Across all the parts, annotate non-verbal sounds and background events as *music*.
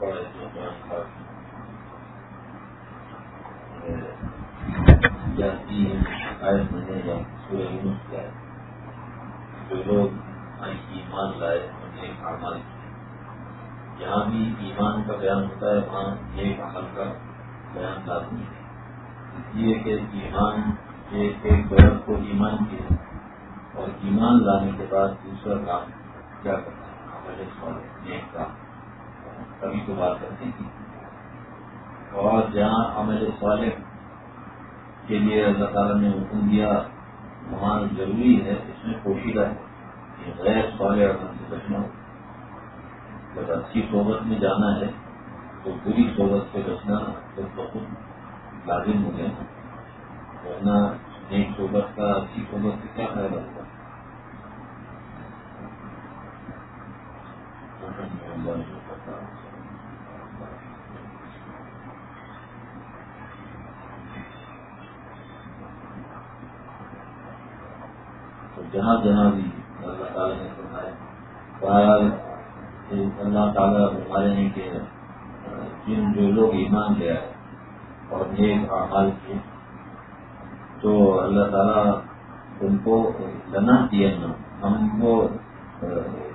بڑے شکایت یا یونس جو لوگ ایمان لائے جہاں بھی ایمان کا بیان ہوتا ہے وہاں ایک عمل کا بیان لازمی ہے اس لیے کہ ایمان ایک دولت کو ایمان کی ہے اور ایمان لانے کے بعد دوسرا کام کیا کرنا ہے عمل سوال نیک کام کبھی تو بات کرتے ہیں۔ اور جہاں عمل صالح کے لیے اللہ تعالیٰ نے حکم دیا وہاں ضروری ہے، اس میں پوشیدہ ہے کہ غیر صالح عمل سے بچنا ہو۔ جب اچھی صحبت میں جانا ہے، تو بری صحبت سے بچنا تو بہت لازم ہو گیا۔ ورنہ نیک صحبت کا، اچھی صحبت سے کیا فائدہ ہوگا؟ جہاں جہاں بھی جی، اللہ تعالیٰ نے فرمایا۔ اللہ تعالیٰ ہمارے ہیں کہ، جن جو لوگ ایمان لے آئے اور نیک اعمال کیے، تو اللہ تعالیٰ ان کو لنا دیا نا۔ ہم کو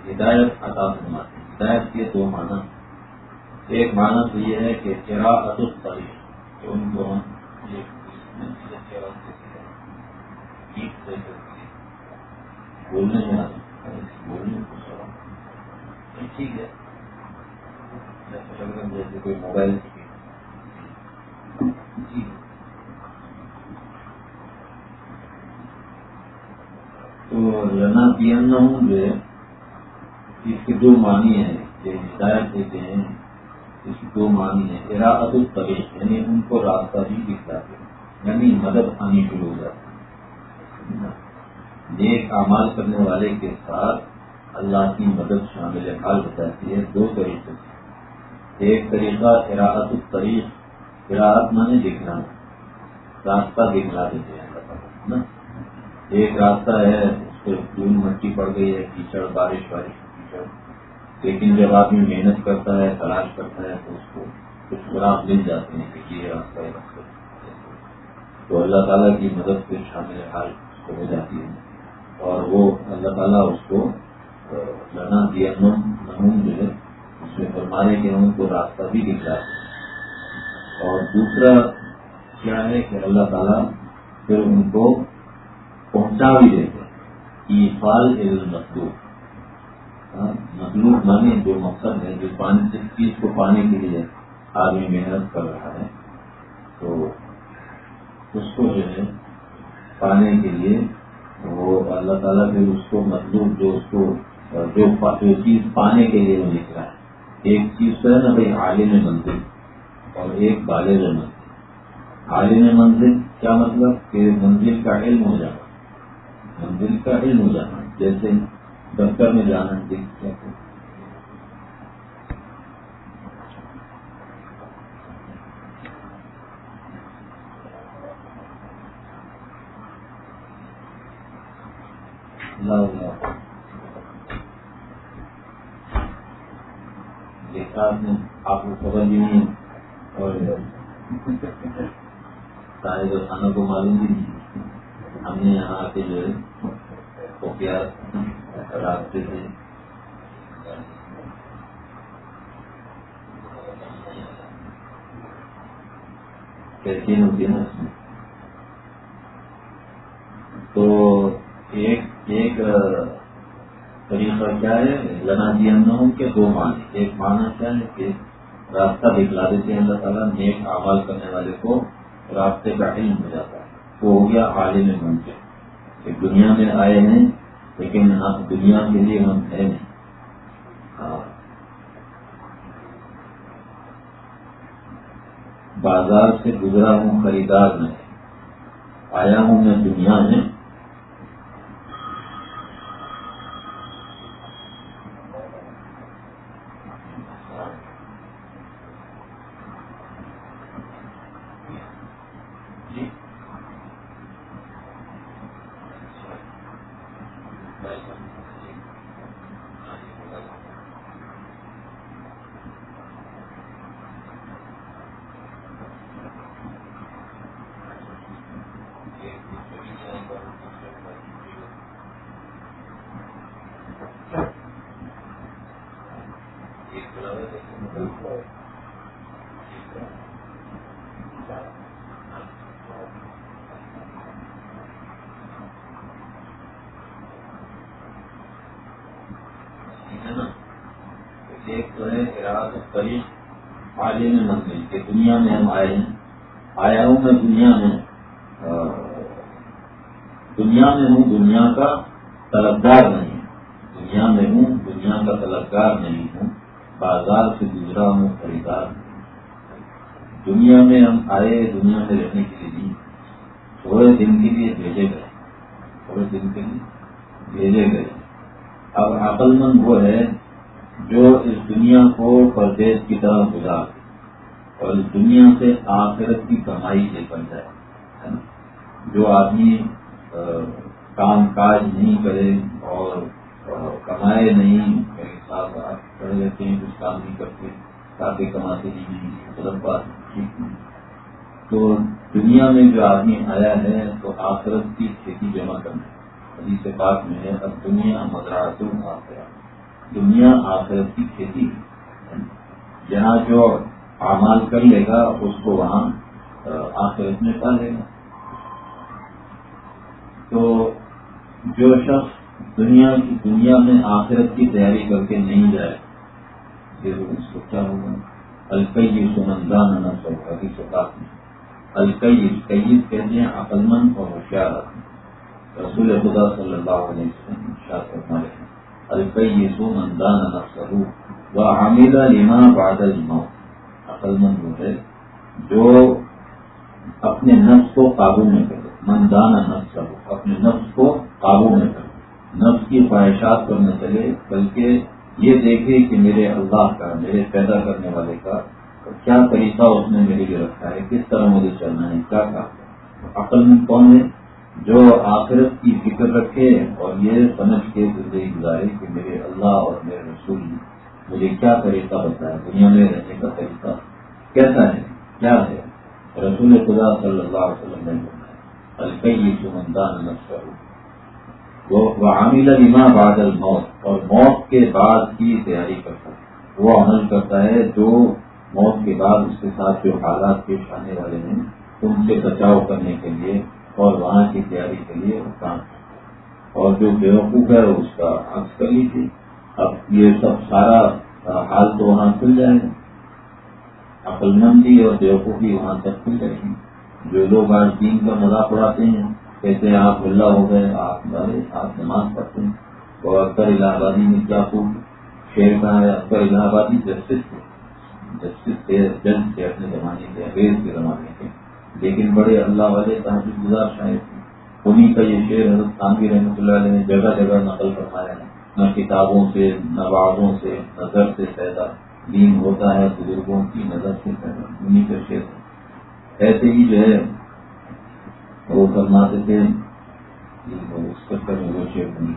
ہدایت عطا فرماتے ہیں۔ ہدایت کے دو معنی ایک معنی تو یہ ہے کہ چرا ادب کہ ان کو ہم بولنے میں بولنے ٹھیک ہے۔ جیسے کوئی موبائل جی۔ تو لنا پی ان ہوں جو ہے، اس کے دو معنی ہیں۔ کہ ہدایت دیتے ہیں، اس کی دو معنی ہے اراحت الطریق یعنی ان کو راستہ بھی دکھلاتے یعنی مدد آنی شروع ہو جاتی نیک اعمال کرنے والے کے ساتھ اللہ کی مدد شامل حال ہو جاتی ہے دو طریقے۔ سے ایک طریقہ اراحت الطریق، اراحت مانے دکھنا راستہ دکھلا دیتے ہیں۔ ایک راستہ ہے، اس پہ دھول مٹی پڑ گئی ہے، کیچڑ، بارش بارش، کیچڑ۔ لیکن جب آدمی محنت کرتا ہے، تلاش کرتا ہے، تو اس کو کچھ گراف مل جاتے ہیں کہ یہ راستہ ہے۔ تو اللہ تعالیٰ کی مدد پہ شامل حال ہو جاتی ہے۔ اور وہ اللہ تعالیٰ اس کو لنا دیا نمون جو ہے، اس میں فرمانے کے ان کو راستہ بھی دکھ اور دوسرا کیا ہے کہ اللہ تعالیٰ پھر ان کو پہنچا بھی دیتے ہیں فال علم مطلوب مانے جو مقصد ہے، جو پانی، جس چیز کو پانے کے لیے آدمی محنت کر رہا ہے، تو اس کو جو ہے پانے کے لیے وہ اللہ تعالیٰ پھر اس کو مطلوب جو اس کو، جو چیز پانے کے لیے وہ لکھ رہا ہے۔ ایک چیز تو ہے نا بھائی، عالم منزل، اور ایک بالغ منزل۔ عالم منزل کیا مطلب؟ کہ منزل کا علم ہو جانا۔ منزل کا علم ہو جانا، جیسے دفتر میں جانا دیکھ دیکھا آپ نے آپ کو خبر بھی نہیں اور سارے جو کھانوں کو معلوم بھی نہیں ہم نے یہاں آ کے جو ہے خفیات راستے سے کیسی ہوتی ہے تو ایک ایک طریقہ کیا ہے؟ لنا دیا کے دو معنی۔ ایک معنی کیا ہے کہ راستہ دکھلا دیتے ہیں اللہ تعالیٰ، نیک آواز کرنے والے کو راستے کا علم ہو جاتا ہے۔ وہ ہو گیا عالم بن کے کہ دنیا میں آئے ہیں، لیکن دنیا کے لیے ہم ہے نہیں۔ بازار سے گزرا ہوں، خریدار میں آیا ہوں میں دنیا میں۔ بھائی قریب عالم منزل کہ دنیا میں ہم آئے ہیں۔ آیا ہوں میں دنیا میں دنیا میں ہوں دنیا کا طلبدار نہیں دنیا میں ہوں دنیا کا طلبگار نہیں ہوں۔ بازار سے گزرا ہوں، خریدار دنیا میں ہم آئے، دنیا میں رہنے کے لیے نہیں۔ تھوڑے دن کے لیے بھیجے گئے۔ تھوڑے دن کے لیے بھیجے گئے۔ اب عقل مند وہ ہے جو اس دنیا کو پردیش کی طرح گزار اور اس دنیا سے آخرت کی کمائی لے کر جائے جو آدمی کام کاج نہیں کرے اور کمائے نہیں میرے ساتھ کھڑے رہتے ہیں، کچھ کام نہیں کرتے تاکہ کماتے نہیں غلط بات ٹھیک نہیں۔ تو دنیا میں جو آدمی آیا ہے، تو آخرت کی کھیتی جمع کرنا ابھی سے بات میں ہے، اب دنیا مدراس دنیا آخرت کی کھیتی جہاں جو اعمال کر لے گا، اس کو وہاں آخرت میں پالے گا۔ تو جو شخص دنیا کی، دنیا میں آخرت کی تیاری کر کے نہیں جائے، پھر اس کو کیا ہوگا؟ القئی سمندان نہ کی سوکھات میں القئی قید کہتے ہیں، عقل مند اور ہوشیار رسول خدا صلی اللہ علیہ وسلم شاہ فرمائے القئی سمندان نہ سرو وہ حامدہ لما بادل الموت۔ عقل مند وہ ہے، جو اپنے نفس کو قابو میں کرے مندانہ نفس کرو اپنے نفس کو قابو میں کرو نفس کی خواہشات پر نہ چلے، بلکہ یہ دیکھے کہ میرے اللہ کا، میرے پیدا کرنے والے کا، کیا طریقہ اس نے میرے لیے رکھا ہے؟ کس طرح مجھے چلنا ہے؟ کیا کہا عقل میں کون ہے؟ جو آخرت کی فکر رکھے اور یہ سمجھ کے زندگی گزارے کہ میرے اللہ اور میرے رسول مجھے کیا طریقہ بتایا؟ دنیا میں رہنے کا طریقہ کیسا ہے؟ کیا ہے؟ رسول خدا صلی اللہ علیہ وسلم نے القئی وہ عامل لما بعد الموت اور موت کے بعد کی تیاری کرتا ہے۔ وہ عمل کرتا ہے جو موت کے بعد اس کے ساتھ جو حالات پیش آنے والے ہیں، ان سے بچاؤ کرنے کے لیے اور وہاں کی تیاری کے لیے وہ کام اور جو بیوقوف ہے اس کا عکس کر لی تھی اب یہ سب سارا حال تو وہاں کھل جائے گا عقل مندی اور بیوقوفی وہاں تک کھل جائے گی۔ جو لوگ آج دین کا مذاق اڑاتے ہیں، کہتے ہیں آپ اللہ ہو گئے، آپ آپ نماز پڑھتے ہیں۔ اور اکبر الہ آبادی میں کیا خوب شیر کہا ہے؟ اکبر الہ آبادی جسٹس تھے۔ جسٹس تھے، جج تھے اپنے زمانے کے انگریز کے زمانے کے۔ لیکن بڑے اللہ والے تحجد گزار شاید تھے۔ انہیں کا یہ شعر حضرت خانگی رحمۃ اللہ علیہ نے جگہ جگہ نقل فرمایا ہے۔ نہ کتابوں سے، نہ بازوں سے نظر سے پیدا، دین ہوتا ہے بزرگوں کی نظر سے پیدا انہیں کا شعر ایسے ہی جو ہے، وہ فرماتے تھے اس کا میں وہ شیپ نہیں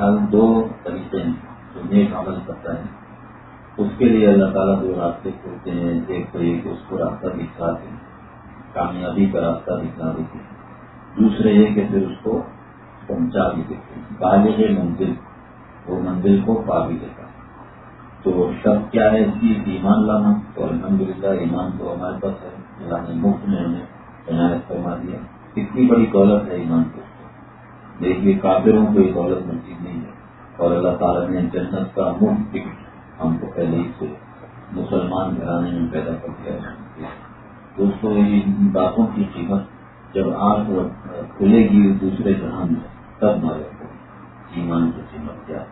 ہر دو طریقے ہیں جو نیک عمل کرتا ہے اس کے لیے اللہ تعالیٰ دو راستے کھولتے ہیں، ایک تو یہ کہ اس کو راستہ دکھاتے ہیں کامیابی کا راستہ دکھا دیتے ہیں دوسرے یہ کہ پھر اس کو پہنچا بھی دیتے ہیں بالغ منزل، وہ منزل کو پا بھی دیتا۔ تو شب کیا ہے؟ اس کی ایمان لانا۔ تو الحمد للہ ایمان تو ہمارے پاس ہے۔ اللہ نے مفت میں ہمیں عنایت فرما دیا۔ کتنی بڑی دولت ہے ایمان کو دیکھیے، کافروں کو یہ دولت نصیب نہیں ہے۔ اور اللہ تعالیٰ نے جنت کا مفت ٹکٹ ہم کو پہلے ہی سے مسلمان گھرانے میں پیدا کر دیا دوستوں ان باتوں کی قیمت جب آنکھ کھلے گی دوسرے جہاں میں، تب کو ایمان کی قیمت کیا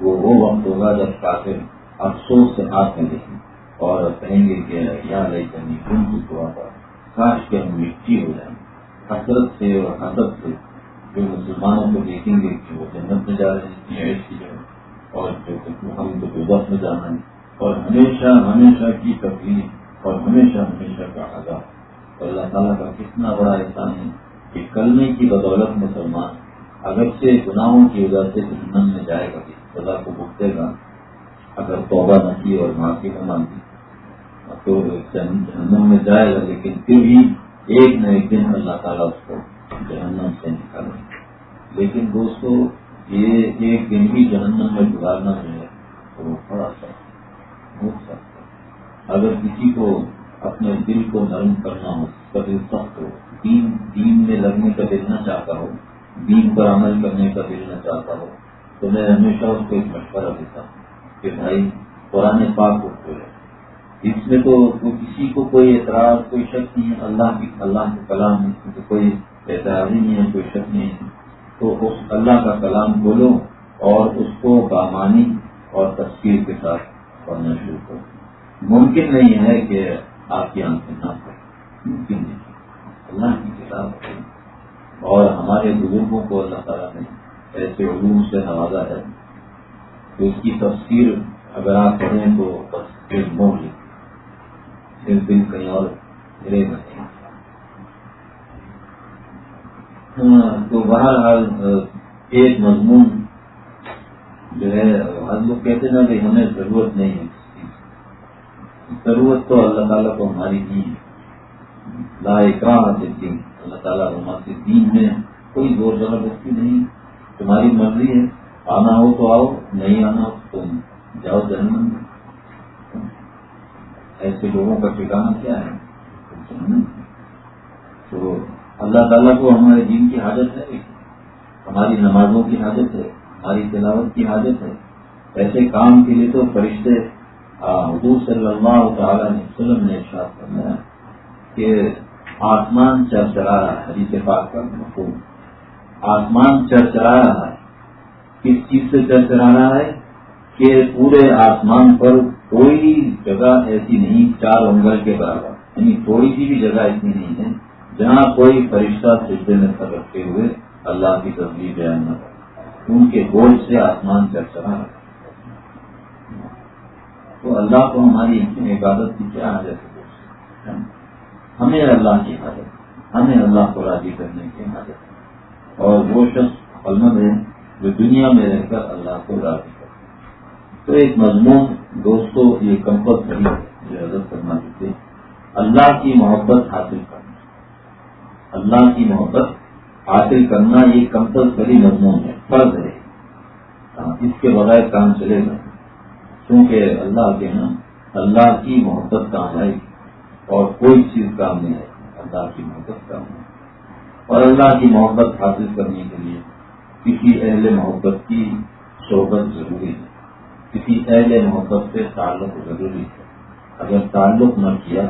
وہ وہ وقت ہوگا جب کافر افسوس سے ہاتھ میں دیکھیں اور کہیں گے کہ یا لے کرنی کن کی دعا پر کاش کے ہم مٹی ہو جائیں۔ حسرت سے اور حسد سے جو مسلمانوں کو دیکھیں گے کہ وہ جنت میں جا رہے ہیں ایسی اور جو ہم تو دوبت میں جانا ہے اور ہمیشہ ہمیشہ کی تکلیف اور ہمیشہ ہمیشہ کا آگاہ اللہ تعالیٰ کا کتنا بڑا احسان ہے کہ کلنے کی بدولت مسلمان اگرچہ گناہوں کی وجہ سے جہنم میں جائے گا، سزا کو بھگتے گا۔ اگر توبہ نہ کی اور معافی نہ مانگی تو جہنم میں جائے گا، لیکن پھر بھی ایک نہ ایک دن اللہ تعالیٰ اس کو جہنم سے نکالے لیکن دوستو، یہ ایک دن بھی جہنم میں گزارنا جو ہے، وہ بڑا سخت بہت سخت اگر کسی کو اپنے دل کو نرم کرنا ہو کبھی سخت ہو، دین دین میں لگنے کا دل نہ چاہتا ہو، دین پر عمل کرنے کا دل نہ چاہتا ہو، تو میں ہمیشہ اس کو ایک مشورہ دیتا ہوں کہ بھائی، قرآن پاک کو کھولے اس میں تو کسی کو کوئی اعتراض، کوئی شک نہیں ہے، اللہ کی، اللہ کے کلام کوئی اعتراض ہی نہیں ہے، کوئی شک نہیں ہے۔ تو اس اللہ کا کلام بولو اور اس کو بامانی اور تصویر کے ساتھ۔ پڑھنا شروع کرو ممکن نہیں ہے کہ آپ کی آنکھیں نہ پڑے ممکن نہیں۔ اللہ کی کتاب اور ہمارے بزرگوں کو اللہ تعالیٰ نے ایسے علوم سے نوازا ہے۔ تو اس کی تفسیر اگر آپ پڑھیں تو بس پھر مور لیں پھر دل کہیں اور گرے گا ہاں، تو بہرحال ایک مضمون جو ہے ہم لوگ کہتے نا کہ ہمیں ضرورت نہیں ہے۔ ضرورت تو اللہ تعالیٰ کو ہماری نہیں ہے۔ لا اکرام دین اللہ تعالیٰ ہمارے دین میں کوئی زور زبردستی نہیں۔ تمہاری مرضی ہے، آنا ہو تو آؤ، نہیں آنا ہو تو جاؤ جنم ایسے لوگوں کا ٹھکانا کیا ہے؟ تو اللہ تعالیٰ کو ہمارے دین کی حاجت ہے۔ ہماری نمازوں کی حاجت ہے۔ ہماری تلاوت کی حاجت ہے۔ ایسے کام کے لیے تو فرشتے حضور صلی اللہ تعالیٰ علیہ وسلم نے ارشاد کرنا ہے کہ آسمان چر چلا رہا ہے، حدیث پاک کا مفہوم۔ آسمان چر چلا رہا ہے۔ کس چیز سے چر چلا رہا ہے؟ کہ پورے آسمان پر کوئی جگہ ایسی نہیں، چار انگل کے برابر۔ یعنی تھوڑی سی بھی جگہ ایسی نہیں ہے جہاں کوئی فرشتہ سجدے میں سر رکھتے ہوئے اللہ کی تصویر بیان نہ کرے۔ ان کے گوشت سے آسمان چرچرا رہا تو اللہ کو ہماری عبادت کی کیا حاجت ہے؟ ہمیں اللہ کی حاجت ہمیں اللہ کو راضی کرنے کی حاجت اور وہ شخص قلمت ہے جو دنیا میں رہ کر اللہ کو راضی کرے تو ایک مضمون دوستوں یہ کمپلسری ہے، جو حضرت کرنا چاہتے اللہ کی محبت حاصل کرنا۔ اللہ کی محبت حاصل کرنا یہ کمپلسری مضمون ہے، فرض ہے۔ ہاں، اس کے بغیر کام چلے گا۔ کیونکہ اللہ کے نا اللہ کی محبت کام آئے گی اور کوئی چیز کام نہیں آئے گی اللہ کی محبت کام آئے گی اور اللہ کی محبت حاصل کرنے کے لیے کسی اہل محبت کی صحبت ضروری ہے۔ کسی اہل محبت سے تعلق ضروری ہے۔ اگر تعلق نہ کیا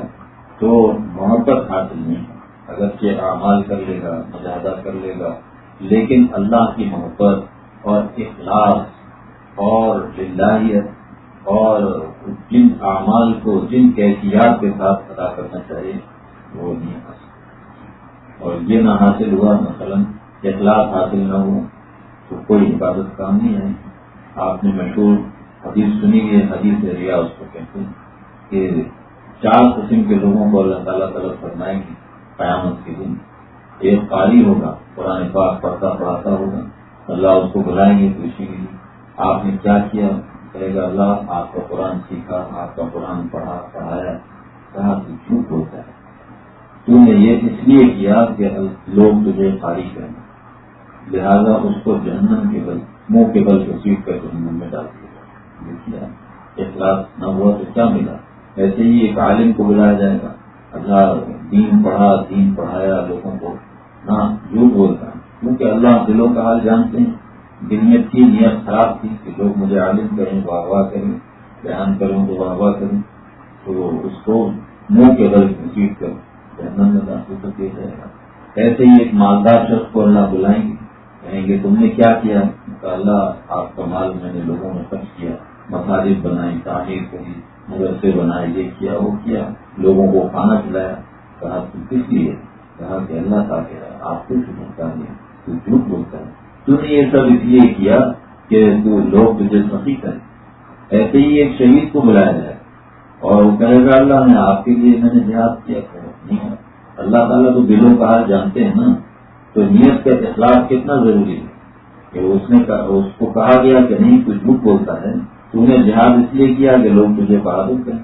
تو محبت حاصل نہیں۔ ہے اگرچہ اعمال کر لے گا مجاہدہ کر لے گا، لیکن اللہ کی محبت اور اخلاص اور للہیت اور جن اعمال کو، جن کیفیات کے ساتھ ادا کرنا چاہیے، وہ نہیں حاصل اور یہ نہ حاصل ہوا، مثلا اخلاص حاصل نہ ہو، تو کوئی حفاظت کام نہیں ہے آپ نے مشہور حدیث سنی ہے، حدیث ریا اس کو کہتے ہیں کہ چار قسم کے لوگوں کو اللہ تعالیٰ طلب فرمائیں گے۔ قیامت کے دن ایک قاری ہوگا، قرآن پاک پڑھتا پڑھاتا ہوگا۔ اللہ اس کو بلائیں گے پوچھیں گے آپ نے کیا کیا؟ کہے گا، اللہ، آپ کا قرآن سیکھا، آپ کا قرآن پڑھا، پڑھایا۔ کہا، تو جھوٹ ہوتا ہے؟ تو نے یہ اس لیے کیا کہ لوگ تجھے قاری کریں۔ لہذا اس کو جہنم کے بل، منہ کے بل کو کر جہنم میں ڈال دیا۔ اخلاص نہ ہوا تو کیا ملا؟ ایسے ہی ایک عالم کو بلایا جائے گا۔ اللہ دین پڑھا، دین پڑھایا، لوگوں کو نہ جھوٹ بولتا۔ کیونکہ اللہ دلوں کا حال جانتے ہیں۔ دنیت کی نیت خراب تھی کہ لوگ مجھے عالم کریں واہ واہ کریں، بیان کروں، تو واہ واہ کریں تو اس کو منہ کے بل جیت کر، جہنم میں داخل کر دیا جائے گا۔ ایسے ہی ایک مالدار شخص کو اللہ بلائیں گے۔ کہیں گے، تم نے کیا کیا؟ اللہ، آپ کا مال میں نے لوگوں نے خرچ کیا مساجد بنائی تعمیر کری، مدرسے بنائے، یہ کیا، وہ کیا؟ لوگوں کو کھانا کھلایا، کہا تو کس لیے؟ کہا کہ اللہ کا کہہ رہا آپ کو سنتا ہے، تو جھوٹ بولتا ہے۔ تو نے یہ سب اس لیے کیا کہ تو لوگ تجھے سخی کریں۔ ایسے ہی ایک شہید کو بلایا جائے اور وہ کہے گا، اللہ نے آپ کے لیے میں نے جہاد کیا نہیں ہے۔ اللہ تعالیٰ تو دلوں کا حال جانتے ہیں نا۔ تو نیت کا اخلاق کتنا ضروری ہے کہ اس نے اس کو کہا گیا کہ نہیں کچھ جھوٹ بولتا ہے۔ تو نے جہاد اس لیے کیا کہ لوگ تجھے بہادر کریں۔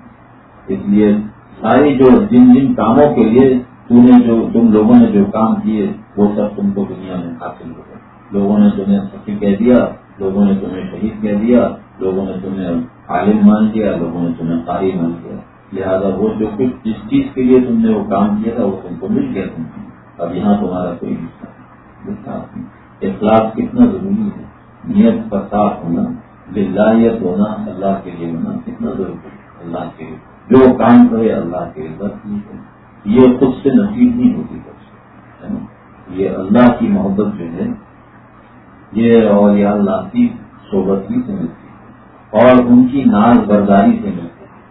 اس لیے ساری جو جن جن کاموں کے لیے تو نے جو تم لوگوں نے جو کام کیے، وہ سب تم کو دنیا میں حاصل ہو گئے۔ لوگوں نے تمہیں سخی کہہ دیا، لوگوں نے تمہیں شہید کہہ دیا، لوگوں نے تمہیں عالم مان کیا، لوگوں نے تمہیں قاری مان کیا۔ لہٰذا وہ جو کچھ جس چیز کے لیے تم نے وہ کام کیا تھا، وہ تم کو مل گیا۔ تم اب یہاں تمہارا کوئی حصہ نہیں اخلاق کتنا ضروری ہے، نیت کا صاف ہونا بلاحیت ہونا اللہ کے لیے ہونا کتنا ضروری ہے، اللہ کے لیے۔ جو کام کرے اللہ کے لیے بس نہیں یہ خود سے نصیب نہیں ہوتی بس۔ یہ اللہ کی محبت جو ہے، یہ اور یہ اللہ کی صحبت ہی سے ملتی ہے۔ اور ان کی ناز برداری سے ملتے ہیں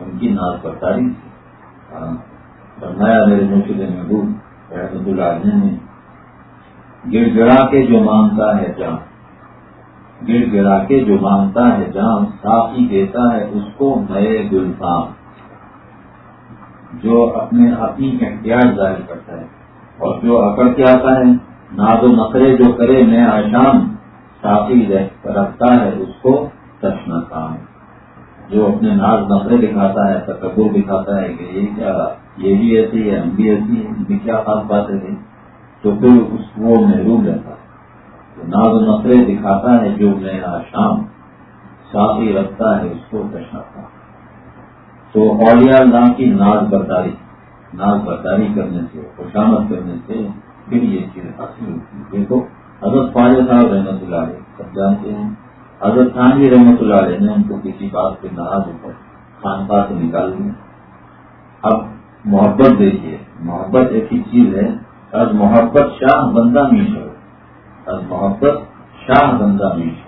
ان کی ناز برداری سے۔ ہاں۔ فرمایا میرے مرشد محبوب، رحمت اللہ نے، گڑ گڑا کے جو مانگتا ہے جان۔ گڑ گڑا کے جو مانگتا ہے، جان صافی دیتا ہے، اس کو نئے گلفام جو اپنے اپنی احتیاط ظاہر کرتا ہے۔ اور جو اکڑ کے آتا ہے، ناد و نقرے جو کرے، میں آشام کافی رکھتا ہے، اس کو چشنا کام جو اپنے ناز نفرے دکھاتا ہے، تکبر دکھاتا ہے کہ یہ کیا یہ بھی ایسی ہے، ہم بھی ایسی ہے ان کی کیا خاص باتیں تھیں تو پھر اس کو محروم رہتا ہے۔ ناز و دکھاتا ہے جو میں شام صافی رکھتا ہے اس کو چشنا کام تو اولیاء اللہ کی ناز برداری ناز برداری کرنے سے، خوشامد کرنے سے پھر یہ چیز حاصل ہوتی ہے۔ دیکھو، حضرت خواجہ صاحب رحمۃ اللہ علیہ، سب جانتے ہیں، حضرت خان جی رحمۃ اللہ علیہ نے ان کو کسی بات پہ ناراض ہو کر خانقاہ سے نکال دیا۔ اب محبت دیکھیے، محبت ایسی چیز ہے از محبت شاہ بندہ میش ہو از محبت شاہ بندہ میش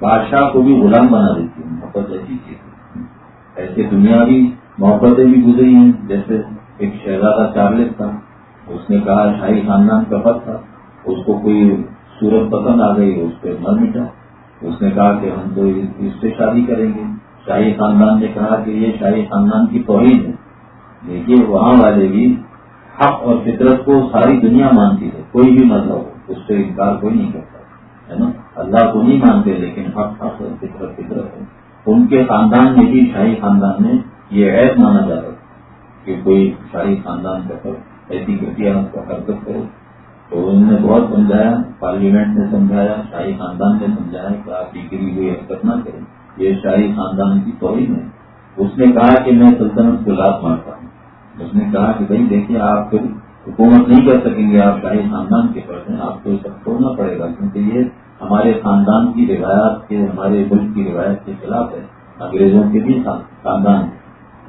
بادشاہ کو بھی غلام بنا دیتی ہے، محبت ایسی چیز ایسے دنیا بھی محبتیں بھی گزری ہیں، جیسے ایک شہزادہ چارلس تھا۔ اس نے کہا، شاہی خاندان کا پت تھا۔ اس کو کوئی صورت پسند آ گئی، اس پہ مر مٹا۔ اس نے کہا کہ ہم تو اس سے شادی کریں گے۔ شاہی خاندان نے کہا کہ یہ شاہی خاندان کی توہین ہے۔ دیکھیے، وہاں والے بھی حق اور فطرت کو ساری دنیا مانتی ہے، کوئی بھی مذہب ہو۔ اس سے انکار کوئی نہیں کرتا، ہے نا؟ اللہ کو نہیں مانتے، لیکن حق حق اور فطرت فطرت ہے۔ ان کے خاندان میں بھی شاہی خاندان میں یہ عید مانا جاتا ہے کہ کوئی شاہی خاندان کا سب ایسی گٹیا حرکت کرو تو انہوں نے بہت سمجھایا، پارلیمنٹ نے سمجھایا، شاہی خاندان نے سمجھایا کہ آپ کی گری ہوئی حرکت نہ کریں۔ یہ شاہی خاندان کی توہین ہے۔ اس نے کہا کہ میں سلطنت کو لات مارتا ہوں۔ اس نے کہا کہ بھائی دیکھیے، آپ پھر حکومت نہیں کر سکیں گے، آپ شاہی خاندان کے پاس ہیں، آپ کو سب چھوڑنا پڑے گا، کیونکہ یہ ہمارے خاندان کی روایات کے، ہمارے ملک کی روایت کے خلاف ہے۔ انگریزوں کے بھی خاندان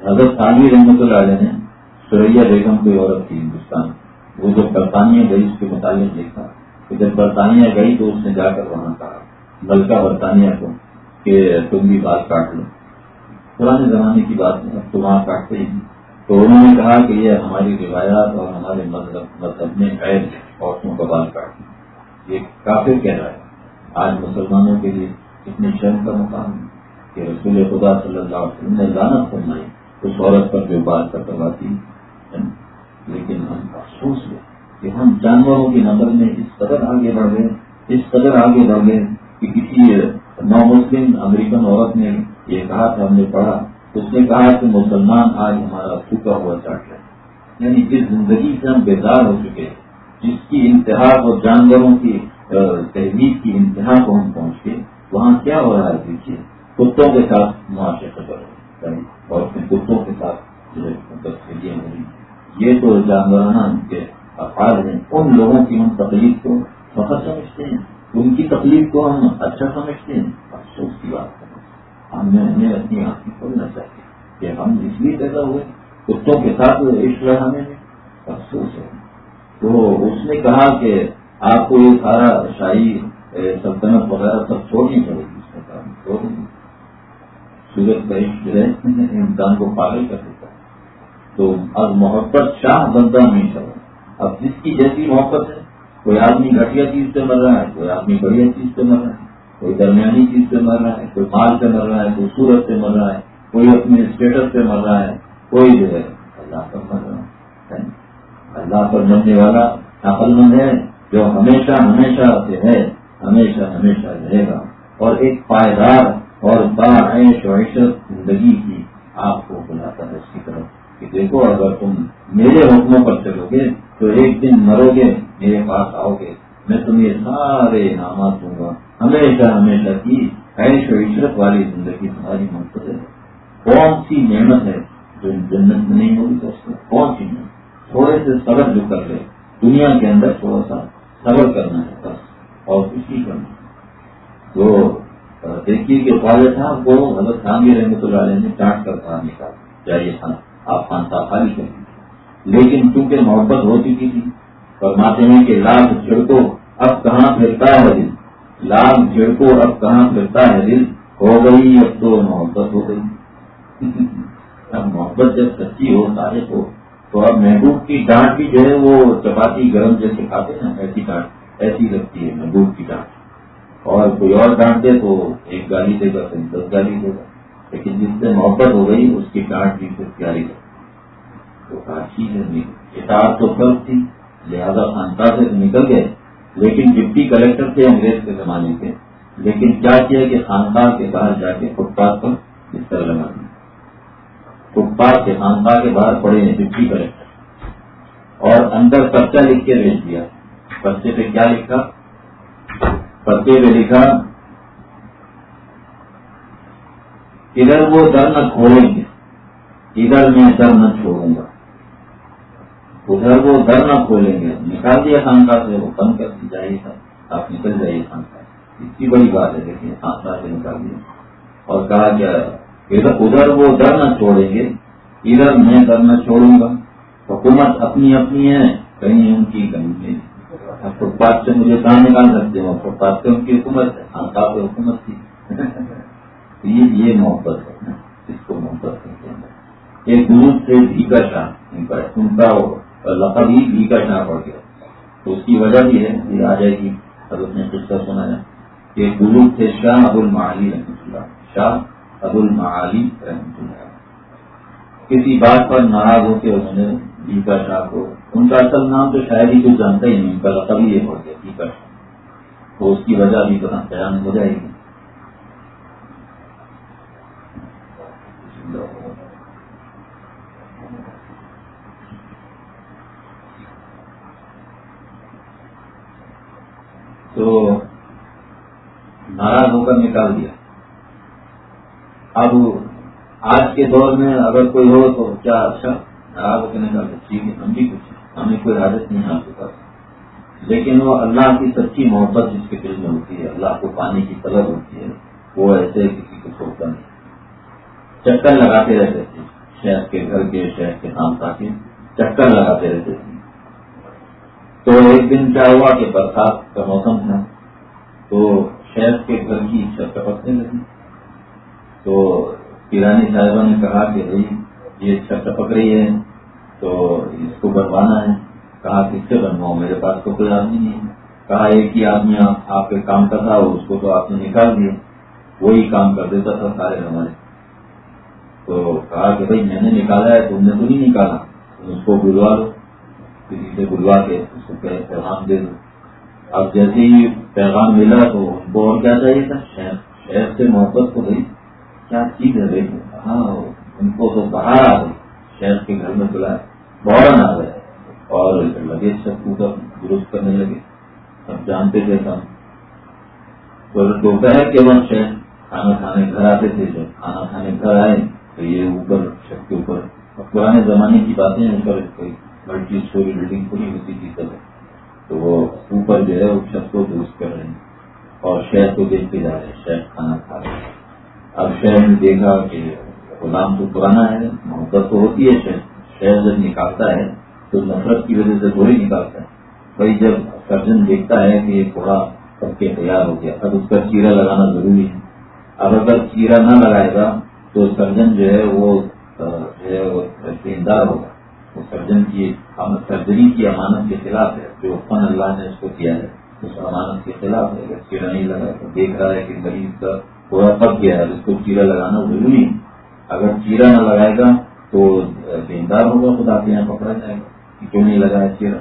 حضرت خانوی رحمت اللہ علیہ نے سریا بیگم کوئی عورت تھی ہندوستان۔ وہ جب برطانیہ گئی، اس کے متعلق دیکھا۔ کہ جب برطانیہ گئی تو اس نے جا کر وہاں کہا، بلکہ برطانیہ کو کہ تم بھی بات کاٹ لو۔ پرانے زمانے کی بات اب تو وہاں کاٹتے ہی تو انہوں نے کہا کہ یہ ہماری روایات اور ہمارے مذہب مذہب میں قید عورتوں کا بال کاٹ یہ کافی کہہ رہا ہے۔ آج مسلمانوں کے لیے اتنے شرم کا مقام ہے کہ رسول خدا صلی اللہ علیہ وسلم نے لانت فرمائی، اس عورت پر جو بات کرواتی لیکن ہم افسوس ہے کہ ہم جانوروں کی نظر میں اس قدر آگے بڑھ گئے، اس قدر آگے بڑھ گئے کہ کسی نو مسلم امریکن عورت نے یہ کہا تھا ہم نے پڑھا اس نے کہا کہ مسلمان آج ہمارا سوکھا ہوا چاٹ ہے۔ یعنی جس زندگی سے ہم بیدار ہو چکے جس کی انتہا اور جانوروں کی تحریر کی انتہا کو ہم پہنچ گئے وہاں کیا ہو رہا ہے جی دیکھیے کتوں کے ساتھ معاشرے قدر یعنی اور کتوں کے ساتھ جو ہے ہو رہی یہ تو جانورانہ کے افعال ہیں۔ ان لوگوں کی ہم تکلیف کو فخر سمجھتے ہیں۔ ان کی تکلیف کو ہم اچھا سمجھتے ہیں۔ افسوس کی بات کریں ہم نے انہیں اپنی آنکھیں کھولنا چاہتے کہ ہم اس لیے پیدا ہوئے، کتوں کے ساتھ عشق رہنے میں افسوس ہے۔ تو اس نے کہا کہ آپ کو یہ سارا شاہی سلطنت وغیرہ سب چھوڑنی پڑے گی، اس میں کہا چھوڑ سورج کا عشق جو ہے انسان کو پاگل کر دیتا۔ ہے تو اب محبت شاہ بنتا ہمیشہ ہو اب جس کی جیسی محبت ہے، کوئی آدمی گھٹیا چیز سے مر رہا ہے، کوئی آدمی بڑھیا چیز سے مر رہا ہے۔ کوئی درمیانی چیز سے مر رہا ہے، کوئی مال سے مر رہا ہے، کوئی سورت سے مر رہا ہے، کوئی اپنے اسٹیٹس سے مر رہا ہے، کوئی جو ہے، اللہ پر مر رہا ہے۔ اللہ پر مرنے والا عقل مند ہے جو ہمیشہ ہمیشہ سے ہے، ہمیشہ ہمیشہ رہے گا۔ اور ایک پائیدار اور باعش و عشت زندگی کی آپ کو بلاتا ہے اس کی طرف۔ کہ دیکھو، اگر تم میرے حکموں پر چلو گے تو ایک دن مرو گے، میرے پاس آؤ گے، میں تمہیں سارے انعامات دوں گا۔ ہمیشہ ہمیشہ کی عیش و عشرت والی زندگی تمہاری منتظر ہے۔ کون سی محنت ہے جو جنت میں نہیں ہوگی دوستوں کون سی محنت تھوڑے سے صبر جو کر لے، دنیا کے اندر تھوڑا سا صبر کرنا ہے بس، اور کچھ نہیں کرنا۔ تو دیکھیے کہ والد صاحب کو حضرت خانگی رحمۃ اللہ علیہ نے ڈانٹ کر کہا نکال چاہیے خان، آپ خان صاحب خالی کریں لیکن چونکہ محبت ہو چکی تھی، فرماتے ہیں کہ لاکھ جھڑکو اب کہاں پھرتا ہے؟ دل لاکھ جھڑکو اب کہاں پھرتا ہے دل؟ ہو گئی اب تو محبت ہو گئی۔ *laughs* اب محبت جب سچی ہو سارے کو تو اب محبوب کی ڈانٹ بھی جو ہے وہ چپاتی گرم جیسے کھاتے ہیں، ایسی ڈانٹ، ایسی لگتی ہے محبوب کی ڈانٹ۔ اور کوئی اور ڈانٹ دے تو ایک گالی دے گا، پھر دس گالی دے گا۔ لیکن جس سے محبت ہو گئی، اس کی ڈانٹ بھی پھر پیاری لگتی تو کاشی ہے کتاب تو سب تھی، لہذا خانقاہ سے نکل گئے۔ لیکن ڈپٹی کلیکٹر تھے انگریز کے زمانے کے لیکن کیا کیا کہ خانقاہ کے باہر جا کے فٹ پاتھ پر بستر لگا دیا۔ فٹ پاتھ کے خانقاہ کے باہر پڑے ہیں ڈپٹی کلیکٹر اور اندر پرچہ لکھ کے بھیج دیا۔ پرچے پہ کیا لکھا؟ پرچے پہ لکھا، ادھر وہ در نہ کھولیں گے، ادھر میں در نہ چھوڑوں گا۔ ادھر وہ در نہ کھولیں گے۔ نکال دیا خانقاہ سے، وہ بند کر دی جائے گا آپ نکل جائیے خانقاہ۔ اتنی بڑی بات ہے دیکھیے خانقاہ سے نکال دیا۔ اور کہا کیا ادھر وہ در نہ چھوڑیں گے۔ ادھر میں در نہ چھوڑوں گا۔ حکومت اپنی اپنی ہے، کہیں ان کی کہیں نہیں۔ فٹ پاتھ سے مجھے کہاں نکال سکتے ہو؟ فٹ پاتھ سے ان کی حکومت ہے، خانقاہ پہ حکومت تھی *laughs* یہ محبت ہے، اس کو محبت کرتے ہیں۔ ایک گرو سے بھی کا شاہ، ان کا لقب ہی بھی کا شاہ پڑ گیا۔ تو اس کی وجہ بھی ہے، یہ آ جائے گی۔ حضرت نے قصہ سنا ہے کہ گرو تھے شاہ ابو المعلی رحمۃ اللہ۔ شاہ ابو المعلی رحمۃ اللہ۔ کسی بات پر ناراض ہو کے انہوں نے بیکا شاہ کو، ان کا اصل نام تو شاید ہی کچھ جانتا ہی نہیں، ان کا لقب یہ پڑ گیا، بیکا شاہ۔ تو اس کی وجہ بھی بیان ہو جائے گی۔ تو ناراض ہو کر نکال دیا۔ اب آج کے دور میں اگر کوئی ہو تو کیا اچھا؟ ناراض ہو کے نکال دیا ٹھیک ہے، ہم بھی کچھ ہمیں کوئی حادث نہیں آ چکا لیکن وہ اللہ کی سچی محبت جس کے دل میں ہوتی ہے، اللہ کو پانی کی طلب ہوتی ہے، وہ ایسے کسی کو چھوڑتا نہیں۔ چکر لگاتے رہتے تھے، شہر کے گھر کے، شہر کے نام تاکہ چکر لگاتے رہتے تھے۔ تو ایک دن کیا ہوا کہ برسات کا موسم تھا، تو شہر کے گھر کی چھت ٹپکنے لگی تو پیرانی صاحبہ نے کہا کہ بھائی، یہ چھت ٹپک رہی ہے، تو اس کو بنوانا ہے۔ کہا، کس سے بنواؤں؟ میرے پاس تو کوئی آدمی نہیں ہے۔ کہا، ایک ہی آدمی آپ کے کام کرتا اس کو تو آپ نے نکال دیا۔ وہی کام کر دیتا تھا سارے ہمارے۔ تو کہا کہ بھائی، میں نے نکالا ہے، تم نے تو نہیں نکالا۔ اس کو بلوا لو کسی سے بلوا کے اس کو پیغام دے دو۔ اب جیسے ہی پیغام ملا تو ان کو اور کیا چاہیے تھا؟ شہر۔ شہر سے محبت کو بھائی کیا چیز ہے بھائی؟ ہاں ان کو تو باہر آ گئی شہر کے گھر میں بلایا فوراً آ گئے۔ اور لگے سب کو درست کرنے لگے۔ سب جانتے تھے کام تو دوپہر کے وقت شہر کھانا کھانے گھر آتے تھے۔ جب کھانا کھانے گھر آئے تو یہ اوپر، چھت کے اوپر پرانے زمانے کی باتیں اوپر کوئی ملٹی اسٹوری بلڈنگ پوری ہوتی تھی سب تو وہ اوپر جو ہے وہ چھت کو درست کر رہے ہیں۔ اور شہر کو دیکھتے جا رہے ہیں۔ شہر کھانا کھا رہے ہیں۔ اب شہر نے دیکھا کہ غلام تو پرانا ہے، محبت تو ہوتی ہے شہر۔ شہر جب نکالتا ہے، تو نفرت کی وجہ سے تھوڑی نکالتا ہے۔ بھائی، جب سرجن دیکھتا ہے کہ یہ تھوڑا سب کے تیار ہو گیا، اب اس کا چیرا لگانا ضروری ہے۔ اب اگر چیرا نہ لگائے گا، تو سرجن جو ہے، وہ جو ہے، وہ ہوگا۔ سرجن کی سرجری کی امانت کے خلاف ہے، جو فن اللہ نے اس کو کیا ہے۔ اس امانت کے خلاف ہے۔ اگر چیڑا نہیں لگا تو دیکھ رہا ہے کہ مریض کا تھوڑا پک گیا ہے، اس کو چیڑا لگانا ضروری ہے۔ اگر چیڑا نہ لگائے گا تو دیندار ہوگا، خدا کے یہاں پکڑا جائے گا کہ کیوں نہیں لگایا چیڑا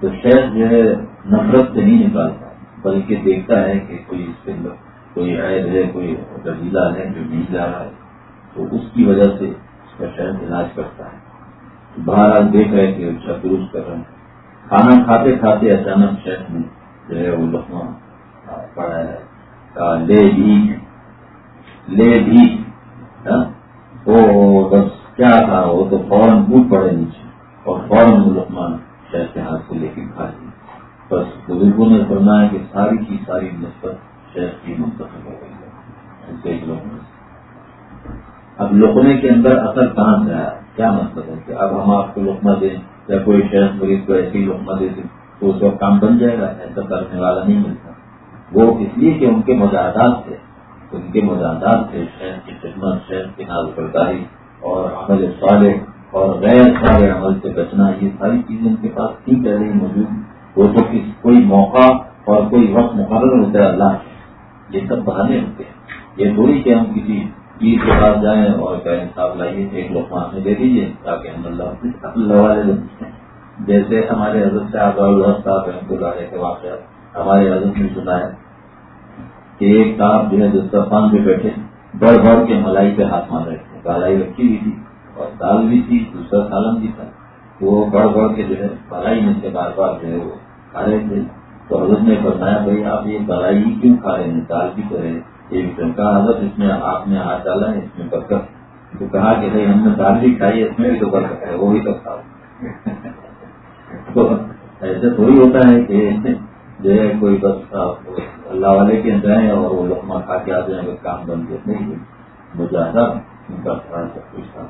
تو شہر جو ہے نفرت سے نہیں نکالتا، بلکہ دیکھتا ہے کہ کوئی اس کے اندر کوئی عید ہے، کوئی رضیلا ہے جو نہیں جا رہا ہے۔ تو اس کی وجہ سے اس کا شہر علاج کرتا ہے۔ باہر آج دیکھ رہے کہ اچھا درست کر رہے ہیں۔ کھانا کھاتے کھاتے اچانک شہر میں جو ہے وہ لکھنا پڑا ہے۔ لے بھی۔ لے بھی۔ ہاں؟ وہ بس کیا تھا؟ وہ تو فوراً بوٹ پڑے نیچے۔ اور فوراً وہ لکمان شہر کے ہاتھ سے لے کے کھا لی بس بزرگوں نے فرمایا کہ ساری کی ساری نسبت شہر کی منتخب ہو گئی ہے۔ اب لکنے کے اندر اثر کہاں سے آیا؟ کیا مطلب ہے؟ اب ہم آپ کو لکما دیں یا کوئی شہر مریض کو ایسی لکما دے دیں تو اس وقت کام بن جائے گا، ایسا کرنے والا نہیں ملتا۔ وہ اس لیے کہ ان کے مجاہدات تھے، ان کے مجاہدات تھے، شہر کی خدمت، شہر کی ناز برداری اور عمل صالح اور غیر سارے عمل سے بچنا، یہ ساری چیزیں ان کے پاس تھی پہلے ہی موجود وہ تو کوئی موقع اور کوئی وقت مقرر ہوتا ہے اللہ یہ سب بہانے ہوتے ہیں۔ یہ تھوڑی کہ ہم کسی عید کے پاس جائیں اور کہیں صاحب لائیے، ایک لوگ میں دے دیجیے تاکہ ہم اللہ اللہ والے جیسے ہمارے حضرت صاحب صاحب رحمۃ اللہ کے واقعہ ہمارے حضرت نے سنا ہے کہ ایک صاحب جو ہے دسترخوان پہ بیٹھے، بڑھ بڑھ کے ملائی پہ ہاتھ مار رہے تھے۔ گالائی رکھی ہوئی تھی اور دال بھی تھی، دوسرا سالن بھی تھا۔ وہ بڑھ بڑھ کے جو ہے بلائی میں سے بار بار جو ہے وہ کھا رہے تھے۔ تو حضرت نے بتایا بھائی، آپ یہ بلائی کیوں کھا رہے ہیں؟ دال بھی کرے ایک کہا حضرت اس میں آپ نے ہاتھ ڈالا ہے، اس میں برکت۔ تو کہا کہ بھائی ہم نے دال بھی کھائی ہے، اس میں بھی تو برکت ہے، وہ بھی تو کھاؤ۔ *laughs* تو ایسے تھوڑی ہوتا ہے کہ جو ہے کوئی بس اللہ والے کے جائیں اور وہ لکما کھا کے آ جائیں گے کام بن گئے نہیں مجھے ان کا سب کچھ تھا۔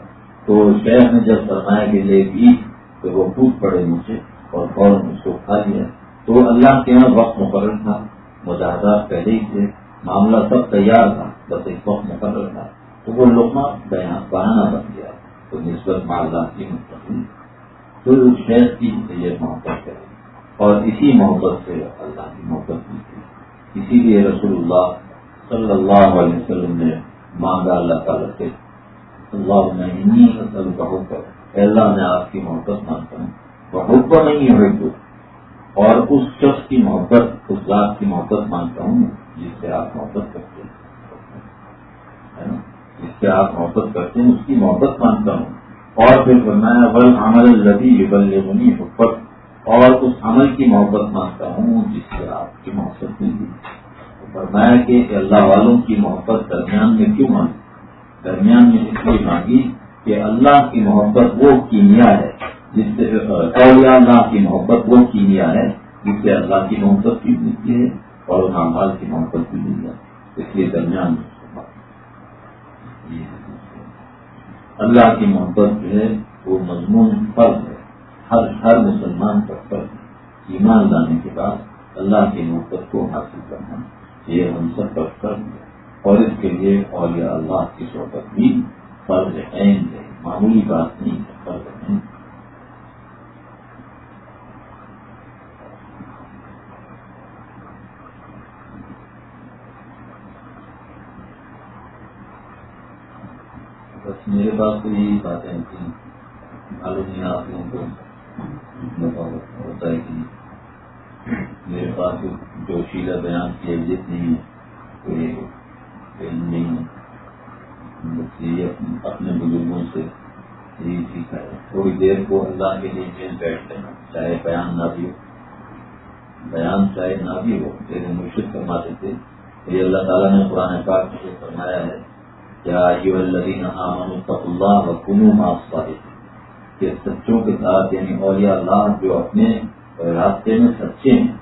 تو شہر نے جب فرمایا کے لیے بھی، تو وہ ٹوٹ پڑے مجھے اور فوراً اس کو کھا لیا۔ تو اللہ کے یہاں وقت مقرر تھا مجاہدات پہلے ہی تھے۔ معاملہ سب تیار تھا، بس ایک وقت مقرر تھا۔ تو وہ لوگوں بہانا بن گیا۔ تو نسبت معلوم کی مستقل۔ تو شہر کی یہ محبت ہے اور اسی محبت سے اللہ کی محبت بھی تھی۔ اسی لیے رسول اللہ صلی اللہ علیہ وسلم نے مانگا اللہ تعالیٰ سے، اللہ میں کہو کر اللہ، میں آپ کی محبت مانتا ہوں۔ محبت نہیں ہے۔ تو اور اس شخص کی محبت، اس ذات کی محبت مانتا ہوں۔ جس سے آپ محبت کرتے ہیں۔ جس سے آپ محبت کرتے ہیں، اس کی محبت مانتا ہوں۔ اور پھر فرمایا، بل عمل لبی بل بنی محبت اور اس عمل کی محبت مانتا ہوں جس سے آپ کی محبت ملتی فرمایا کہ اللہ والوں کی محبت درمیان میں کیوں مانگی؟ درمیان میں اس لیے مانگی کہ اللہ کی محبت وہ کیمیا ہے جس سے اللہ کی محبت وہ کیمیا ہے جس سے اللہ کی محبت بھی ملتی ہے۔ اور نامال کی محبت بھی مل جاتی اس لیے درمیان اللہ کی محبت جو ہے، وہ مضمون فرض ہے۔ ہر ہر مسلمان کا فرض ایمان لانے کے بعد اللہ کی محبت کو حاصل کرنا۔ یہ ہم سب کا فرض ہے۔ اور اس کے لیے اولیاء اللہ کی صحبت بھی فرض ہے۔ معمولی بات نہیں ہے، فرض نہیں بس میرے پاس تو یہی باتیں تھیں۔ معلوم نہیں آپ لوگوں کو۔ ہوتا ہے کہ میرے پاس جو شیلا بیان کی اہمیت نہیں ہے کوئی علم نہیں ہے۔ بس یہ اپنے بزرگوں سے یہی سیکھا ہے۔ تھوڑی دیر کو اللہ کے لیے جیل بیٹھ لینا چاہے بیان نہ بھی ہو۔ بیان چاہے نہ بھی ہو۔ میرے مرشد فرماتے تھے یہ اللہ تعالیٰ نے قرآن پاک سے فرمایا ہے اللہ کنو کہ سچوں کے ساتھ یعنی اولیاء اللہ جو اپنے راستے میں سچے ہیں،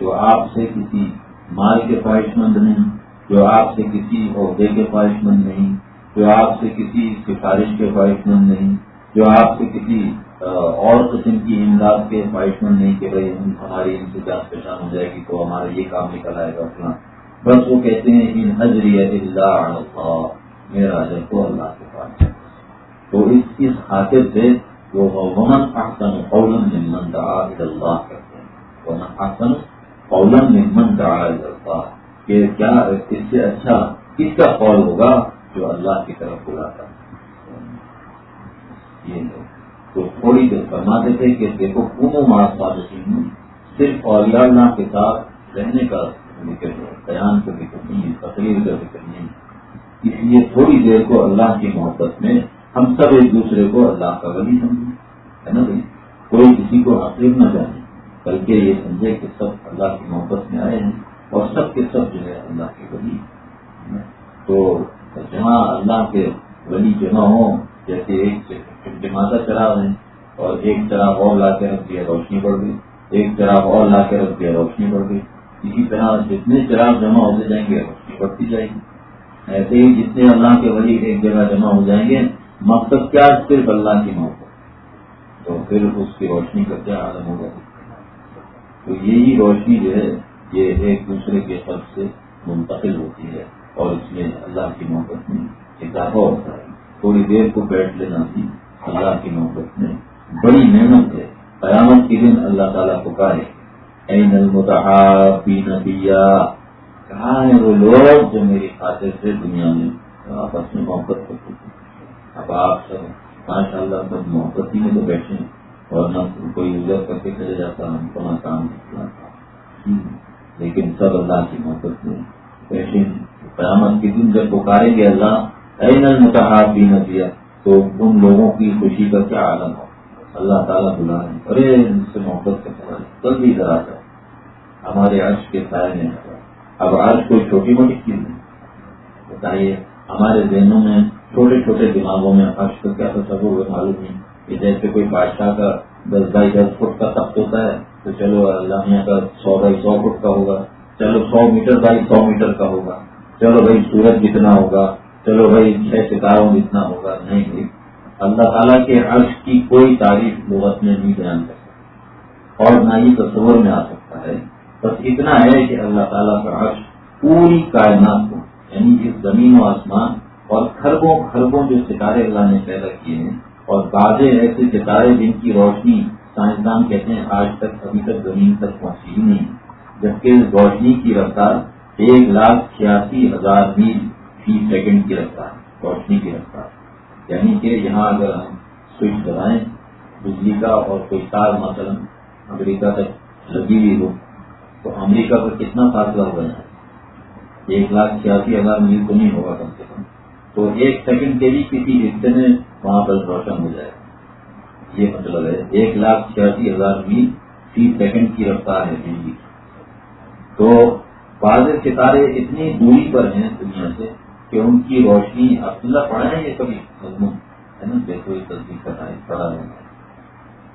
جو آپ سے کسی مال کے خواہش مند نہیں، جو آپ سے کسی عہدے کے خواہش مند نہیں، جو آپ سے کسی سفارش کے خواہش مند نہیں، جو آپ سے کسی اور قسم کی امداد کے خواہش مند نہیں کہ بھائی ہماری ان سے جان پہچان ہو جائے گی تو ہمارا یہ کام نکل آئے گا اپنا بس وہ کہتے ہیں، ان حضری اللہ۔ میرا جب کو اللہ کے پاس تو اس اس خاطر سے وہ ومن احسن قولا ممن دعا اللہ کرتے ہیں۔ ومن احسن قولا ممن دعا اللہ کہ کیا اس سے اچھا کس کا قول ہوگا جو اللہ کی طرف بلاتا یہ تو تھوڑی دیر فرماتے تھے کہ دیکھو، کم ماس پالسی صرف اولیاء اللہ کے ساتھ رہنے کا ذکر ہے، بیان کا ذکر نہیں ہے، تقریر کا ذکر نہیں اس لیے تھوڑی دیر کو اللہ کی محبت میں ہم سب ایک دوسرے کو اللہ کا ولی سمجھیں، ہے نا بھائی؟ کوئی کسی کو حاصل نہ جانے بلکہ یہ سمجھے کہ سب اللہ کی محبت میں آئے ہیں اور سب کے سب جو ہے اللہ کے ولی تو جہاں اللہ کے ولی جمع ہوں، جیسے ایک جماعت چراغ ہیں اور ایک چراغ اور لا کے رکھ دیا، روشنی بڑھ گئی۔ ایک چراغ اور لا کے رکھ دیا، روشنی بڑھ گئی۔ اسی طرح جتنے چراغ جمع ہوتے جائیں گے، روشنی بڑھتی جائے گی۔ ایسے ہی جتنے اللہ کے ولی ایک جگہ جمع ہو جائیں گے، مقصد کیا؟ صرف اللہ کی محبت تو پھر اس کی روشنی کا کیا عالم ہوگا؟ تو یہی روشنی جو ہے، یہ ایک دوسرے کے فرض سے منتقل ہوتی ہے اور اس میں اللہ کی محبت میں اضافہ ہوتا ہے۔ تھوڑی دیر کو بیٹھ لینا بھی اللہ کی محبت میں بڑی محنت ہے۔ قیامت کے دن اللہ تعالیٰ کو کہا نبیا کہاں ہے وہ لوگ جو میری خاطر سے دنیا میں آپس میں محبت کرتے تھے؟ اب آپ سب ماشاء اللہ سب محبت ہی میں تو بیٹھے اور نہ کوئی ادھر کر کے چلے جاتا، ہم کو نہ کام تھا لیکن سب اللہ کی محبت میں بیٹھے قیامت کے دن جب پکاریں گے اللہ اے نل متحب بھی نہ دیا تو ان لوگوں کی خوشی کا کیا عالم ہو؟ اللہ تعالیٰ بلا رہے ارے، ان سے محبت کا جلدی ادھر آ جائے ہمارے عرش کے سائے میں اب عرش کوئی چھوٹی موٹی چیز نہیں۔ بتائیے، ہمارے ذہنوں میں چھوٹے چھوٹے دماغوں میں عرش کا کیا تصور ہوئے معلوم نہیں۔ کہ جیسے کوئی بادشاہ کا دس بائی دس فٹ کا تخت ہوتا ہے، تو چلو اللہ کا سو بائی سو فٹ کا ہوگا۔ چلو سو میٹر بائی سو میٹر کا ہوگا۔ چلو بھائی سورج جتنا ہوگا؟ چلو بھائی چھ ستاروں جتنا ہوگا؟ نہیں بھائی، اللہ تعالیٰ کے عرش کی کوئی تعریف لغت میں نہیں بیان کر سکتا اور نہ ہی تصور میں آ سکتا ہے۔ بس اتنا ہے کہ اللہ تعالیٰ کا عرش پوری کائنات کو یعنی اس زمین و آسمان اور خربوں خربوں جو ستارے اللہ نے پیدا کیے ہیں، اور بعض ایسے ستارے جن کی روشنی، سائنسدان کہتے ہیں آج تک ابھی تک زمین تک پہنچی ہی نہیں، جبکہ روشنی کی رفتار ایک لاکھ چھیاسی ہزار میل فی سیکنڈ کی رفتار، روشنی کی رفتار۔ یعنی کہ یہاں اگر ہم سوئچ دبائیں بجلی کا اور کوئی تار مثلا امریکہ تک لگی ہوئی ہو تو امریکہ پر کتنا فاصلہ ہو گیا ایک لاکھ چھیاسی ہزار میل تو نہیں ہوگا کم سے کم۔ تو ایک سیکنڈ کے بھی کسی حصے میں وہاں پر روشن ہو جائے۔ یہ مطلب ہے، ایک لاکھ چھیاسی ہزار میل فی سیکنڈ کی رفتار ہے بجلی تو بعض ستارے اتنی دوری پر ہیں دنیا سے کہ ان کی روشنی عبداللہ پڑا ہے یہ کبھی؟ مضمون۔ ہے نا؟ دیکھو یہ تصدیق کرنا ہے پڑا ہے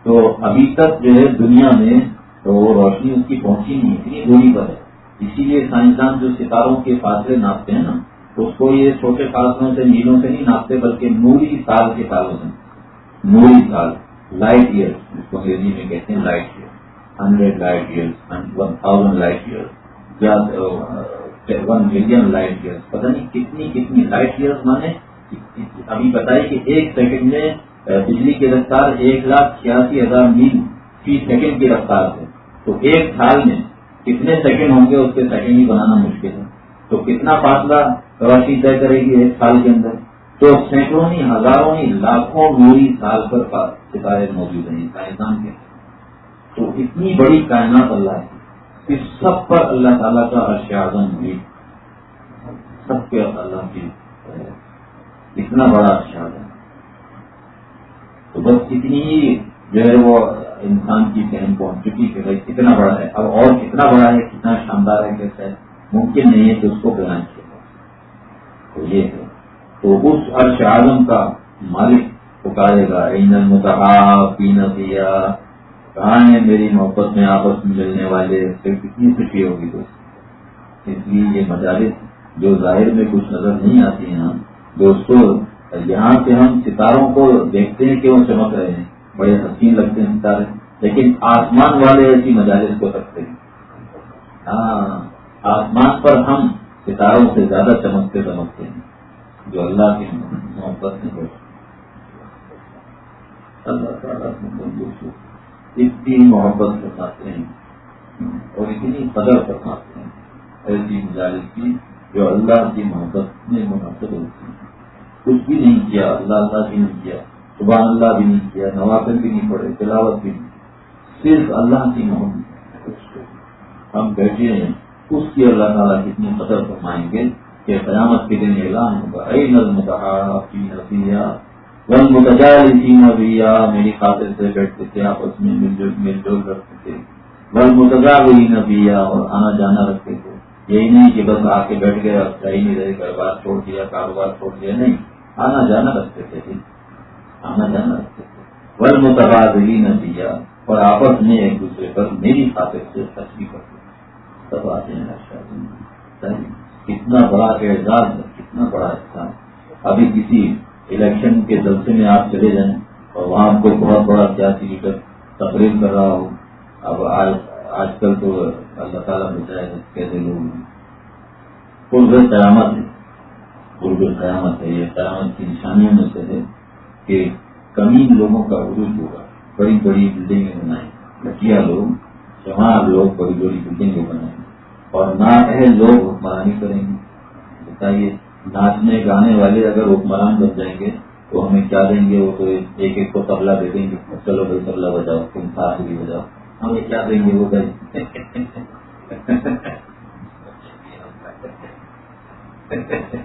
تو ابھی تک جو ہے دنیا میں تو وہ روشنی اس کی پہنچی نہیں، اتنی دوری پر ہے۔ اسی لیے سائنسدان جو ستاروں کے فاصلے ناپتے ہیں نا، اس کو یہ چھوٹے فاصلوں سے میلوں سے نہیں ناپتے، بلکہ نوری سال کے سالوں سے۔ نوری سال لائٹ ایئر جس کو انگریزی میں کہتے ہیں light year hundred light year one thousand light year یا ون ملین لائٹ ایئر پتہ نہیں کتنی کتنی لائٹ ایئر مانے۔ ابھی بتائی کہ ایک سیکنڈ میں بجلی کی رفتار ایک لاکھ چھیاسی ہزار میل فی سیکنڈ کی رفتار ہے تو ایک سال میں کتنے سیکنڈ ہوں گے اس کے سیکنڈ ہی بنانا مشکل ہے۔ تو کتنا فاصلہ روشنی طے کرے گی ایک سال کے اندر؟ تو سینکڑوں نہیں، ہزاروں نہیں، لاکھوں نوری سال پر ستارے موجود ہیں سائنسدان کے۔ تو اتنی بڑی کائنات اللہ کی، اس سب پر اللہ تعالیٰ کا عرش اعظم بھی۔ سب کے اللہ کی اتنا بڑا عرش اعظم۔ تو بس اتنی ہی جو ہے وہ انسان کی ذہن پہنچ چکی کہ بھائی کتنا بڑا ہے، اب اور کتنا بڑا ہے، کتنا شاندار ہے، کیسا ہے، ممکن نہیں ہے کہ اس کو بیان کیا تو یہ ہے۔ تو اس عرش عالم کا مالک پکارے گا پینا پیا کہاں ہے میری محبت میں آپس میں ملنے والے؟ پھر کتنی خوشی ہوگی دوست۔ اس لیے یہ مجالس جو ظاہر میں کچھ نظر نہیں آتی ہیں ہاں، دوستوں یہاں سے ہم ستاروں کو دیکھتے ہیں کہ وہ چمک رہے ہیں۔ بڑے حسین لگتے ہیں ستارے لیکن آسمان والے ایسی مجالس کو رکھتے ہیں۔ ہاں آسمان پر ہم ستاروں سے زیادہ چمکتے چمکتے ہیں، جو اللہ کی محبت میں اللہ تعالیٰ اتنی محبت فرماتے ہیں اور اتنی قدر فرماتے ہیں ایسی مجالس کی جو اللہ کی محبت میں منحصر ہوتی ہے کچھ بھی نہیں کیا، اللہ اللہ بھی نہیں کیا۔ سبحان اللہ بھی نہیں کیا، نوافل بھی نہیں پڑے تلاوت بھی نہیں۔ صرف اللہ کی محبت ہم بیٹھے ہیں، اس کی اللہ تعالیٰ کتنی قدر فرمائیں گے کہ قیامت کے دن اعلان ہوگا۔ اے نظم کہا ون متجالی نبیا میری خاطر سے بیٹھتے تھے، آپس میں مل جل مل جل رکھتے تھے۔ ون متجا ہوئی نبیا اور آنا جانا رکھتے تھے۔ یہی نہیں کہ بس آ کے بیٹھ گئے اب صحیح نہیں رہے، گھر بار چھوڑ دیا، کاروبار چھوڑ دیا، نہیں۔ آنا جانا رکھتے تھے۔ آنا جانا رکھتے متبادلی اور آپس میں ایک دوسرے پر میری خاطر سے تصویر کرتے سب آتے ہیں اچھا جی۔ کتنا بڑا اعزاز ہے، کتنا بڑا احسان۔ ابھی کسی الیکشن کے جلسے میں آپ چلے جائیں اور وہاں کوئی بہت بڑا سیاسی لیڈر تقریر کر رہا ہو اب آج آج کل تو اللہ تعالیٰ بچائے کیسے لوگ پورے قیامت ہے۔ پورے قیامت ہے، یہ قیامت کی نشانیوں میں سے ہے۔ کہ کمی لوگوں کا عروج ہوگا، بڑی بڑی بلڈنگیں بنائیں۔ گٹیا لوگ جہاں لوگ بڑی بڑی بلڈنگیں بنائیں۔ اور نہ اہل لوگ حکمرانی کریں گے۔ بتائیے، ناچنے گانے والے اگر حکمران بن جائیں گے، تو ہمیں کیا دیں گے؟ وہ تو ایک ایک کو تبلا دے دیں گے۔ چلو بھائی تبلا بجاؤ، تم ساتھ بھی بجاؤ۔ ہمیں کیا دیں گے؟ وہ بھائی۔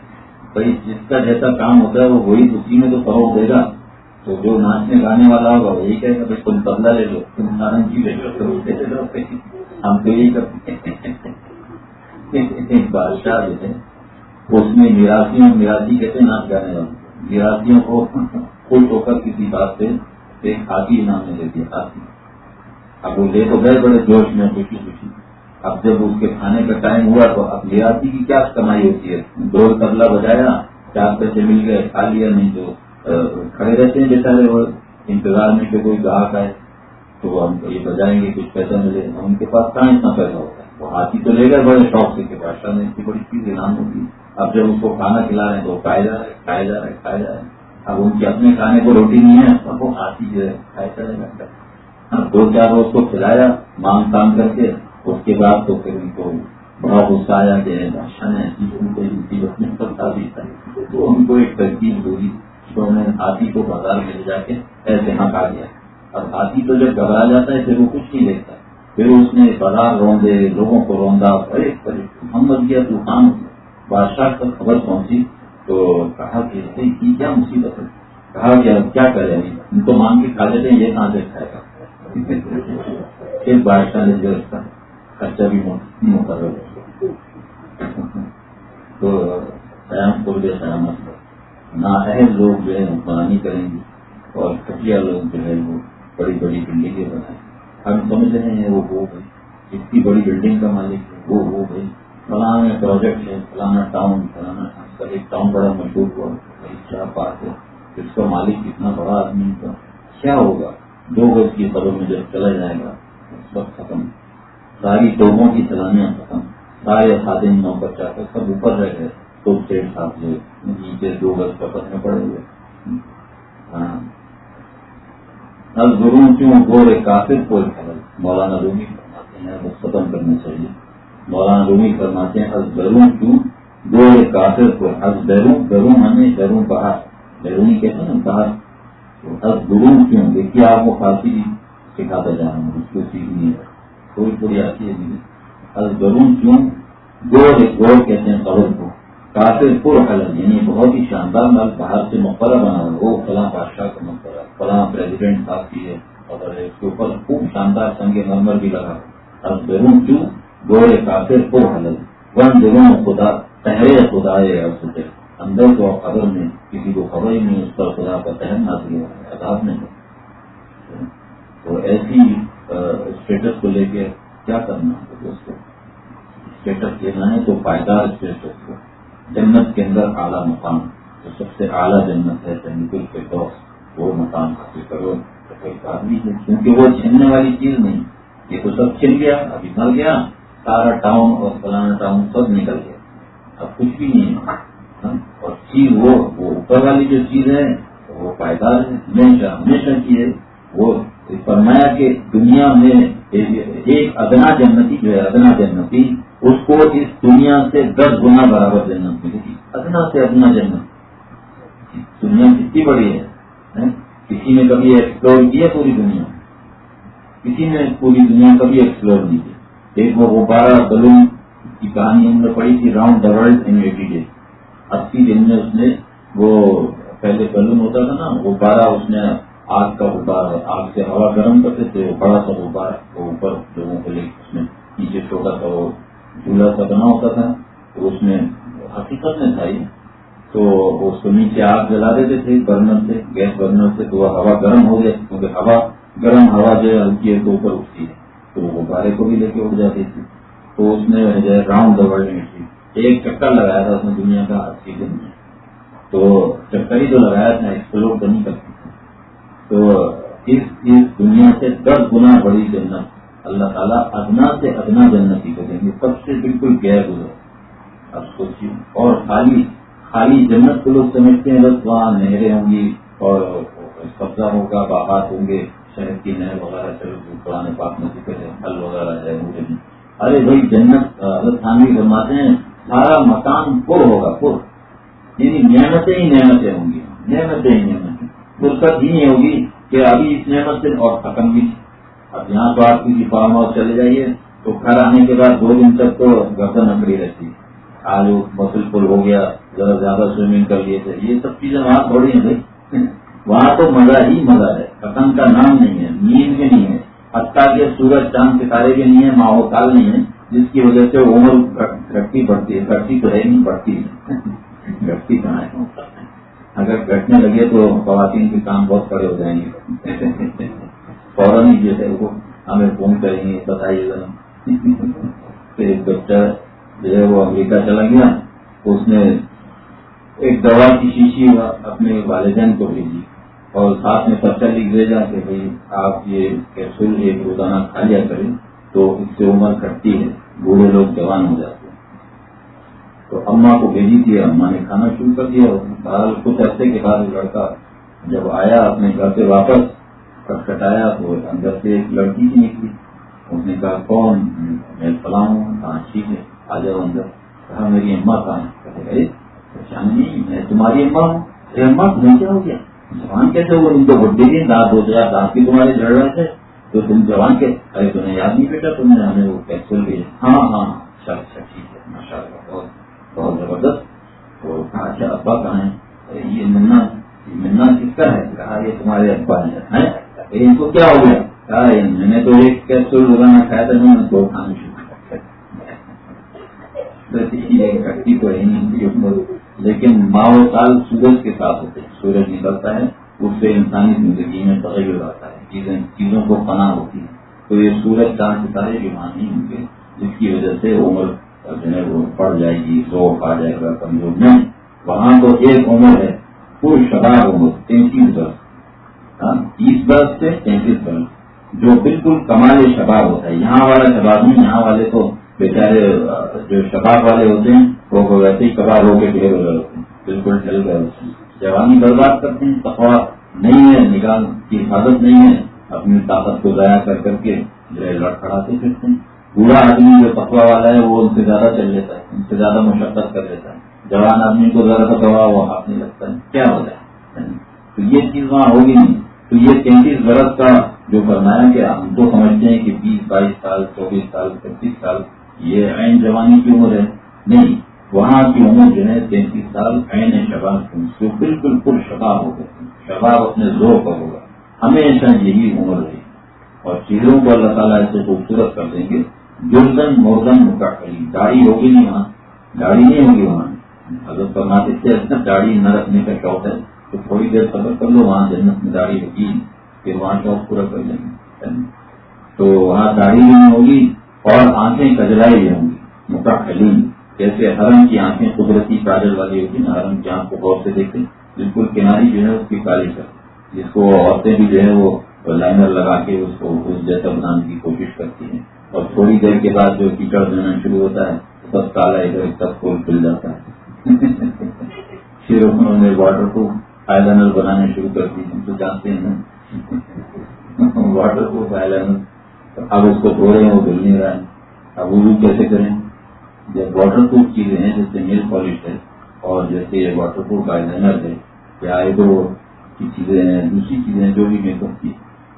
*laughs* جس کا جیسا کام ہوتا ہے، وہ وہی اسی میں تو فروغ دے گا۔ تو جو ناچنے گانے والا ہوگا، وہی کہے گا، بھائی، تم تبلا لے لو، تم نارن جی لے لو ہم تو یہی کرتے ہیں۔ بادشاہ جو ہے، اس میں میراثیوں میراثی کہتے ناچ گانے والے۔ میراثیوں کو خوش ہو کر کسی بات سے ایک ہاتھی انعام میں دیتی، ہاتھی۔ اب وہ لے تو گئے، بڑے جوش میں خوشی خوشی۔ اب جب اس کے کھانے کا ٹائم ہوا تو اب لیاسی کی کیا کمائی ہوتی ہے؟ دو تبلا بجایا، چار پیسے مل گئے، کھا لیا، نہیں تو کھڑے رہتے ہیں بیچارے وہ انتظار میں کہ کوئی گاہک آئے تو ہم یہ بجائیں گے، کچھ پیسہ ملے ان کے پاس کہاں اتنا پیسہ ہوتا ہے؟ وہ ہاتھی تو لے گئے بڑے شوق سے کہ بادشاہ نے اتنی بڑی چیز انعام ہوگی اب جب اس کو کھانا کھلا رہے ہیں تو کھائے جا رہے کھائے جا رہے کھائے جا رہے اب ان کے اپنے کھانے کو روٹی نہیں ہے، اب وہ ہاتھی جو ہے، کھائے چلے گا دو چار روز کو کھلایا؟ مانگ کام کر کے اس کے بعد تو پھر ان کو بڑا غصہ آیا کہ بادشاہ نے ایسی کرتا بھی تھا تو ان کو ایک ترکیب ہوئی تو انہوں نے ہاتھی کو بازار میں لے جا کے ایسے ہاں کھا گیا اب ہاتھی تو جب گھبرا جاتا ہے، پھر وہ کچھ نہیں دیکھتا۔ پھر اس نے بازار روندے لوگوں کو روندا، بڑے محمد گیا طوفان بادشاہ کو خبر پہنچی تو کہا کہ کی کیا مصیبت ہے؟ کہا کہ اب کیا کرے ان کو مانگ کے کھا لیتے ہیں، یہ کہاں سے کھائے گا؟ *laughs* پھر بادشاہ نے جو اس کا خرچہ بھی مقرر تو قیام پور کے سلامت نہ لوگ جو ہے حکمرانی کریں گے اور کٹیا لوگ جو ہے وہ بڑی بڑی بلڈنگیں بنائیں۔ ہم سمجھ رہے ہیں، وہ ہو گئی اتنی بڑی بلڈنگ کا مالک ہے، وہ ہو گئی فلانا پروجیکٹ ہے فلانا ٹاؤن فلانا ایک ٹاؤن بڑا مشہور ہوا۔ کیا بات ہے۔ اس کا مالک کتنا بڑا آدمی کا کیا ہوگا؟ دو گز کی خبروں میں جب چلا جائے گا، اس وقت ختم۔ ساری ٹوبوں کی چلانیاں ختم۔ سارے خادم نو بچہ کر سب اوپر رہ گئے۔ تو سیٹ صاحب جو نیچے دو گز پکڑ میں پڑے ہوئے۔ ہاں۔ ضرور کیوں گورے کافر کوئی خبر مولانا رومی فرماتے ہیں، وہ ختم کرنا چاہیے۔ مولانا رومی فرماتے ہیں از ضرور کیوں گورے کافر کو از بیروں بیروں ہمیں بیروں باہر بیرونی کہتے ہیں باہر از ضرور کیوں؟ دیکھیے آپ کو فارسی سکھاتا جا رہا ہوں اس کو سیکھنی ہے۔ تھوڑی تھوڑی آتی ہے ضرور کیوں؟ گور گور کہتے ہیں قبر کو۔ کافی پور حلل یعنی بہت ہی شاندار مال باہر سے مقبرہ بنا ہوا وہ فلاں بادشاہ کا مقبرہ فلاں پریزیڈنٹ صاحب کی ہے۔ اور اس کے اوپر خوب شاندار سنگ نمبر بھی لگا۔ اب ضرور کیوں؟ گور کافر پور حلل ون دونوں خدا تحرے خدا ہے اندر تو قبر میں کسی کو خبر ہی نہیں، اس پر خدا کا تہن نہ دیا عذاب نہیں۔ تو ایسی اسٹیٹس کو لے کے کیا کرنا ہے دوستوں اسٹیٹس لینا ہے تو پائیدار اسٹیٹس کو۔ جنت کے اندر اعلیٰ مقام۔ جو سب سے اعلیٰ جنت ہے جنگل کے دوست وہ مقام حاصل کرو۔ تو کوئی بات نہیں ہے، کیونکہ وہ چھننے والی چیز نہیں۔ یہ تو سب چھن گیا، ابھی مر گیا۔ سارا ٹاؤن اور فلانا ٹاؤن سب نکل گیا۔ اب کچھ بھی نہیں ہے۔ ہاں؟ اور چیز وہ اوپر والی جو چیز ہے، وہ پائیدار ہے۔ ہمیشہ ہمیشہ کی ہے، وہ فرمایا کہ دنیا میں ایک ادنا جنتی جو ہے، ادنا جنتی، اس کو اس دنیا سے دس گنا برابر جنت ملے گی۔ ادنا سے ادنا جنت۔ دنیا کتنی بڑی ہے کسی نے کبھی ایکسپلور کیا پوری دنیا؟ کسی نے پوری دنیا کبھی ایکسپلور نہیں کیا۔ ایک وہ غبارہ بلون کی کہانی ہم نے پڑھی تھی round the world in eighty days اسی دن میں اس نے وہ پہلے بلون ہوتا تھا نا، غبارہ اس نے آگ کا غبارہ آگ سے ہوا گرم کرتے تھے وہ بڑا سا غبارہ وہ اوپر لوگوں کو لے اس میں نیچے چھوٹا سا وہ چولہا سا بنا ہوتا تھا۔ تو اس میں حقیقت میں تھا تو اس کو نیچے آگ جلا دیتے تھے، برنر سے، گیس برنر سے، تو وہ ہوا گرم ہو گیا۔ کیونکہ ہوا گرم، ہوا جو ہے، ہلکی ہے، تو اوپر اٹھتی ہے۔ تو وہ غبارے کو بھی لے کے اٹھ جاتی تھی۔ تو اس نے جو ہے، راؤنڈ دا ورلڈ ایک چکر لگایا تھا اس نے دنیا کا اسی دن میں۔ تو چکر ہی جو لگایا تھا ایکسپلور تو نہیں کرتی تو اس دنیا سے دس گنا بڑی جنت۔ اللہ تعالیٰ ادنا سے ادنا جنتی کو دیں گے۔ سب سے بالکل غیر گزر۔ اب سوچیے، اور خالی خالی جنت کو لوگ سمجھتے ہیں، بس وہاں نہریں ہوں گی اور قبضہ ہوگا، باغات ہوں گے شہد کی نہر وغیرہ چلو پرانے پاک میں ذکر ہے، پھل وغیرہ ہے مجھے ارے بھائی، جنت، حضرت خانوی فرماتے ہیں، سارا مکان پور ہوگا پور یعنی نعمتیں ہی نعمتیں ہوں گی۔ نعمتیں ہی نعمتیں۔ فرصت ہی نہیں ہوگی کہ ابھی اس نعمت سے اور ختم بھی۔ اب یہاں تو آپ کسی فارم ہاؤس چلے جائیے۔ تو گھر آنے کے بعد دو دن تک تو گردن اکڑی رہتی۔ آج وہ مسل پل ہو گیا، ذرا زیادہ سوئمنگ کر لیے تھے۔ یہ سب چیزیں وہاں تھوڑی ہیں بھائی۔ وہاں تو مزہ ہی مزہ ہے۔ ختم کا نام نہیں ہے، نیند بھی نہیں ہے۔ حتیٰ کے سورج چاند ستارے بھی نہیں ہے ماحول کال نہیں ہے، جس کی وجہ سے عمر گھٹتی بڑھتی ہے۔ گھٹتی تو ہے نہیں، بڑھتی *laughs* گھٹتی کہاں ہے؟ اگر گھٹنے لگے تو خواتین کے کام بہت کڑے ہو جائیں گے۔ فوراً ہی جو ہے وہ ہمیں فون کریں گے، بتائیے گا۔ ایک بچہ جو ہے وہ امریکہ چلا گیا، اس نے ایک دوا کی شیشی اپنے والدین کو بھیجی اور ساتھ میں پتہ لکھ بھیجا کہ بھائی آپ یہ کیپسول ایک روزانہ کھا لیا کریں تو اس سے عمر کٹتی ہے، بوڑھے لوگ جوان ہو جاتے ہیں۔ تو اما کو بھیجی تھی اما نے کھانا شروع کر دیا کچھ عرصے کے بعد لڑکا جب آیا اپنے گھر سے واپس کٹایا تو اندر سے ایک لڑکی کی نکلی۔ اس نے کہا، کون؟ میں فلاں ہوں، کہاں ٹھیک ہے؟ آ جاؤ اندر۔ کہا، میری اما کہاں ہے نہیں میں تمہاری اما ہوں۔ ارے اما تمہیں کیا ہو گیا جوان کیسے ہو؟ ان کو بڈے کے دانت ہو گیا دانت بھی تمہارے جڑ رہے تھے۔ تو تم جوان کے ارے، تمہیں یاد نہیں بیٹا، تم نے ہمیں وہ کیپسول بھی ہاں،, ہاں ہاں اچھا اچھا ٹھیک۔ ہے بہت زبردست تو کہا اچھا ابا کہاں ہے یہ منا منا کس کا ہے؟ کہا، یہ تمہارے ابا ہیں۔ ان کو کیا ہو گیا؟ کہا میں نے تو ایک کیپسول روزانہ کھایا تھا میں نے دو کھانا شروع تو لیکن ماحول سال سورج کے ساتھ ہوتے ہیں۔ سورج نکلتا ہے، اس سے انسانی زندگی میں تغیر آتا ہے۔ چیزیں، چیزوں کو پناہ ہوتی ہے تو یہ سورج چاند ستارے جو نہیں ہوں گے، جس کی وجہ سے عمر جو ہے وہ پڑ جائے گی روف آ جائے گا، کمزور نہیں۔ وہاں تو ایک عمر ہے پور شراب عمر، تینتیس برس۔ ہاں، تیس برس سے تینتیس برس۔ جو بالکل کمال شباب ہوتا ہے۔ یہاں والا شباب نہیں، یہاں والے تو بیچارے، جو شباب والے ہوتے ہیں، وہ ویسے ہی کباب ہو کے ڈھیر ہو رہے ہوتے ہیں بالکل ڈل گئے ہوتے ہیں۔ جوانی برباد کرتے ہیں تقوا نہیں ہے، نگاہ کی حفاظت نہیں ہے، اپنی طاقت کو ضائع کر کر کے جو ہے لڑکڑاتے پھرتے ہیں۔ بوڑھا آدمی جو تقوا والا ہے وہ ان سے زیادہ چل لیتا ہے، ان سے زیادہ مشقت کر لیتا ہے۔ جوان آدمی کو ذرا تقوا وہ ہاتھ نہیں لگتا ہے۔ کیا ہو جائے؟ تو یہ چیز وہاں ہوگی نہیں۔ تو یہ تینتیس برس کا جو فرمایا کہ ہم تو سمجھتے ہیں کہ بیس، بائیس سال، چوبیس سال، پچیس سال، یہ عین جوانی کی عمر ہے۔ نہیں، وہاں کی عمر جو ہے تینتیس سال، عین شباب جو بالکل پر شباب ہو گئے۔ شباب اپنے زور پر ہوگا۔ ہمیشہ یہی عمر رہی اور چیزوں کو اللہ تعالیٰ ایسے خوبصورت کر دیں گے۔ جلدن مردن مکاخلی گاڑی ہوگی نہیں وہاں گاڑی نہیں ہوگی وہاں۔ اگر فرماتے تھے گاڑی نہ رکھنے کا شوق ہے، تو تھوڑی دیر سفر کر لو، وہاں جنت میں داڑھی ہوگی پھر وہاں شوق پورا کر لیں گے۔ تو وہاں داڑھی بھی نہیں ہوگی اور آنکھیں کجرائی بھی ہوں گی مقاخلین جیسے ہرن کی آنکھیں قدرتی کاجل والی ہوگی نا ہرن کی آنکھ کو غور سے دیکھیں، بالکل کناری جو ہے، اس کی کالی کر جس کو عورتیں بھی جو ہے وہ لائنر لگا کے اس کو، اس جیسا بنانے کی کوشش کرتی ہیں۔ اور تھوڑی دیر کے بعد جو کیچڑ دینا شروع ہوتا ہے، سب کالا ادھر سب پھول کھل جاتا ہے۔ *laughs* پھر انہوں نے واٹر کو لائنر بنانے شروع کر دی، ہم تو جانتے ہیں واٹر پروف آئی لائنر اب اس کو دھو رہے ہیں، وہ دھل نہیں رہا ہے۔ اب وہ کیسے کریں؟ جب واٹر پروف چیزیں ہیں، جیسے نیل پالش ہے، اور جیسے یہ واٹر پروف آئی لائنر ہے، یا آئی کی چیزیں ہیں، دوسری چیزیں جو بھی میک اپ کی،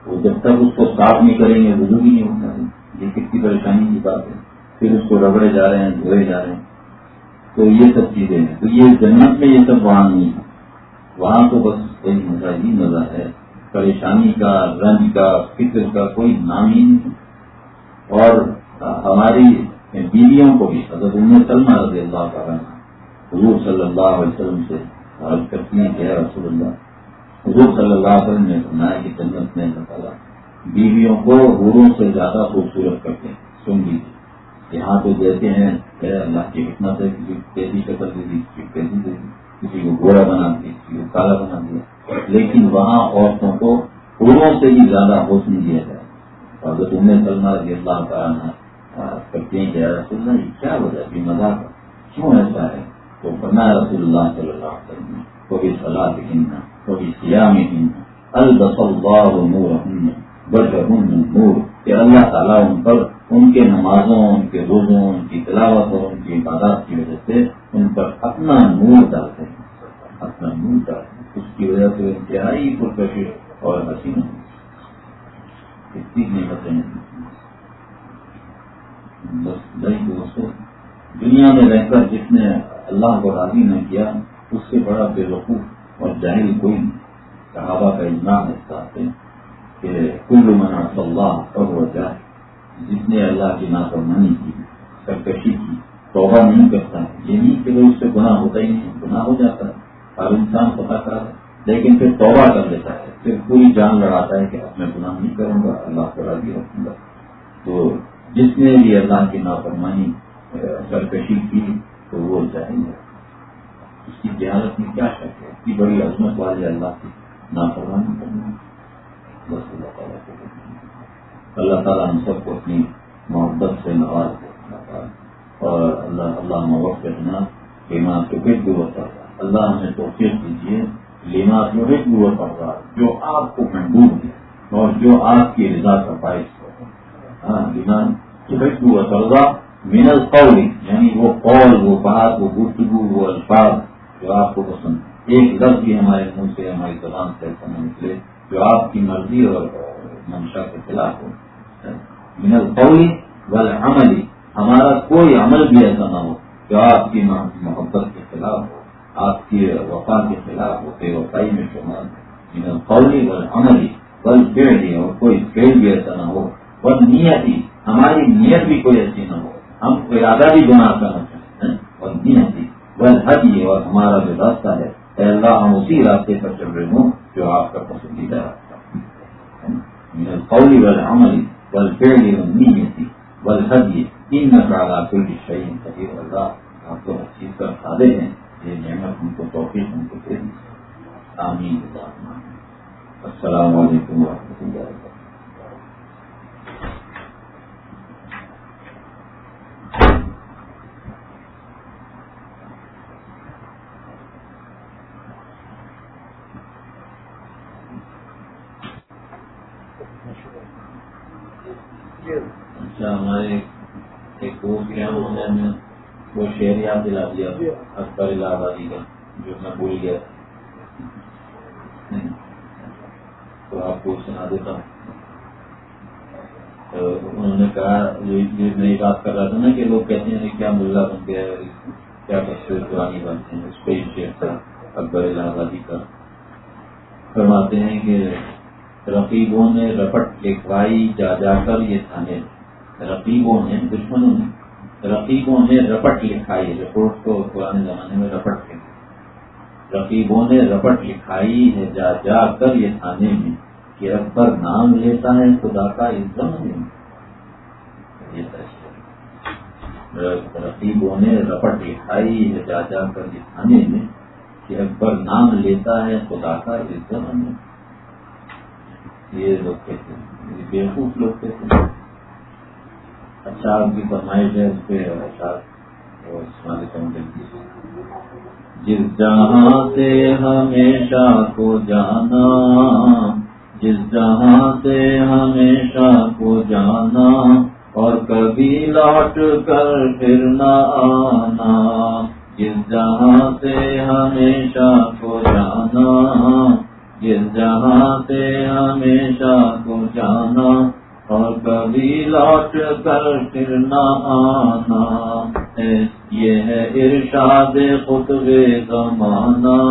وہ جب تک اس کو صاف نہیں کریں گے، وضو بھی نہیں ہوتا ہے۔ یہ کتنی پریشانی کی بات ہے۔ پھر اس کو رگڑے جا رہے ہیں دھوئے جا رہے ہیں۔ تو یہ سب چیزیں ہیں۔ تو یہ جنت میں یہ سب وہاں نہیں ہے۔ وہاں تو بس کوئی مزہ ہی مزہ ہے۔ پریشانی کا، رنج کا، فکر کا کوئی نام ہی نہیں اور ہماری بیویوں کو بھی، حضرت انہیں سلم رضی اللہ کا حضور صلی اللہ علیہ وسلم سے کرتی ہیں کہ رسول اللہ، حضور صلی اللہ علیہ وسلم نے سنایا کہ جنت میں اللہ تعالیٰ بیویوں کو حوروں سے زیادہ خوبصورت کرتے ہیں۔ سن لیجیے یہاں تو دیتے ہیں کہ اللہ کی حکمت ہے، کسی کیسی شکل دے دی کسی کیسی دے دی کسی کو گورا بنا دیا کسی کو کالا بنا دیا لیکن وہاں عورتوں کو حوروں سے بھی زیادہ حوصلہ دیا جائے۔ اور جو تم نے سلنا رضی اللہ تعالیٰ کرتے ہیں کہ رسول اللہ، یہ کیا وجہ بھی مزاق کیوں ایسا ہے؟ تو بنا رسول اللہ صلی اللہ علیہ وسلم کبھی صلاح ہننا کبھی سیام ہننا البص اللہ نور بشر نور کہ اللہ تعالیٰ ان پر ان کے نمازوں، ان کے روزوں، ان کی تلاوت اور ان کی عبادات کی وجہ سے ان پر اپنا نور ڈالتے ہیں۔ اپنا نور ڈالتے ہیں۔ اس کی وجہ سے انتہائی پرکشش اور حسین اتنی نعمتیں بس نہیں دوستوں دنیا میں رہ کر جس نے اللہ کو راضی نہ کیا، اس سے بڑا بے وقوف اور جاہل کوئی صحابہ کا اجماع ہے۔ کہ کل منا اللہ اور وہ جس نے اللہ کی نافرمانی کی، سرکشی کی، توبہ نہیں کرتا ہے یہ نہیں کہ اس سے گناہ ہوتا ہی نہیں، گناہ ہو جاتا ہے۔ ہر انسان پتا کر لیکن پھر توبہ کر لیتا ہے۔ پھر پوری جان لڑاتا ہے کہ اب میں گناہ نہیں کروں گا، اللہ کو راضی رکھوں گا۔ تو جس نے بھی اللہ کی نافرمانی سرکشی کی، تو وہ جائیں گے اس کی جہالت میں کیا شک ہے؟ اتنی بڑی عظمت والے اللہ کی نافرمانی کرنا۔ بس اللہ تعالیٰ۔ اللہ تعالیٰ ہم سب کو اپنی محبت سے نواز دے اور اللہ اللہ محبت رہنا لیما کے پیٹ بھی ہوتا اللہ ہمیں توفیق دیجیے لیما جو ایک بھی ہوتا جو آپ کو محبوب ہے اور جو آپ کی رضا کا باعث ہو۔ ہاں لیما جو ایک بھی القول یعنی وہ قول، وہ بات، وہ گفتگو، وہ الفاظ جو آپ کو پسند۔ ایک لفظ بھی ہمارے منہ سے، ہماری زبان سے ایسا نہ نکلے جو آپ کی مرضی اور منشا کے خلاف ہو۔ من القول والعمل. ہمارا کوئی عمل بھی ایسا نہ ہو جو آپ کی محبت کے خلاف ہو، آپ کی وفا کے خلاف ہو، بے وفائی میں شمار من القول والعمل والفعل، اور کوئی فیل بھی ایسا نہ ہو۔ نیت ہی ہماری نیت بھی کوئی ایسی نہ ہو۔ ہم ارادہ بھی گناہ کرنا چاہتے ہیں۔ اور نہیں حج یہ اور ہمارا جو راستہ ہے، اے اللہ، ہم اسی راستے پر چل رہے ہوں جو آپ کا پسندیدہ راستہ قولی بل عملی بل پیڑی نیتی بل حج یہ ان نقالا کوئی شہید کبھی اللہ آپ کو ہر چیز کا سادے ہیں. یہ نعمت ہم کو توفیق ہم کو دے دی آمین. السلام علیکم و رحمۃ اللہ وبرکاتہ اچھا ہمارے ایک دوست کیا نے وہ یاد دلا دیا، اکبر الہ آبادی کا، جو میں بھول گیا۔ تو آپ کو سنا دیتا ہوں۔ انہوں نے کہا میں یہ بات کر رہا تھا نا کہ لوگ کہتے ہیں کیا ملا بن گیا، کیا تصویر پرانی بنتے ہیں اس پہ شیئر تھا، اکبر الہ آبادی کا۔ فرماتے ہیں کہ رقیبوں نے رپٹ لکھوائی، جا جا کر یہ تھانے۔ رقیبوں نے، دشمنوں نے۔ رقیبوں نے رپٹ لکھائی رپورٹ کو پرانے زمانے میں رپٹ لکھا رقیبوں نے رپٹ لکھائی ہے، جا جا کر یہ تھانے میں کہ اکبر نام لیتا ہے خدا کا نہیں رقیبوں نے رپٹ لکھائی ہے، جا جا کر یہ تھانے میں کہ اکبر نام لیتا ہے خدا کا نہیں یہ لوگ کہتے ہیں بیوقوف لوگ کہتے ہیں۔ اچھا آپ کی فرمائش ہے اس پہ اچھا جس جہاں سے ہمیشہ کو جانا، جس جہاں سے ہمیشہ کو جانا، اور کبھی لوٹ کر پھر نہ آنا، جس جہاں سے ہمیشہ کو جانا، جس جہاں سے ہمیشہ کو جانا اور کبھی لوٹ کر پھر نہ آنا یہ ہے ارشاد خطب زمانہ۔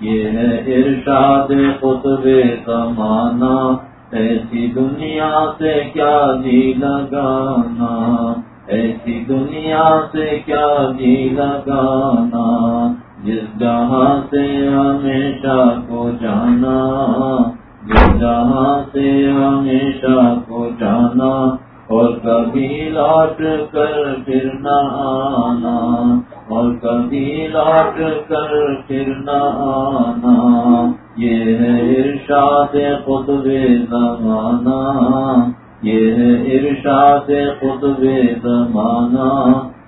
یہ ہے ارشاد خطب زمانہ۔ ایسی دنیا سے کیا جی لگانا؟ ایسی دنیا سے کیا جی لگانا؟ جس جہاں سے ہمیشہ کو جانا۔ جہاں سے ہمیشہ کو جانا اور کبھی لوٹ کر پھر نہ آنا، اور کبھی لوٹ کر پھر نہ آنا۔ یہ ہے ارشاد خطب زمانہ، یہ ہے ارشاد خطب زمانہ۔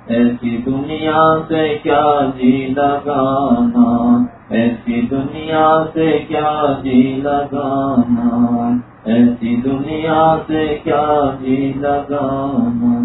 ایسی دنیا سے کیا جی لگانا ایسی دنیا سے کیا جی لگانا؟ ایسی دنیا سے کیا جی لگانا؟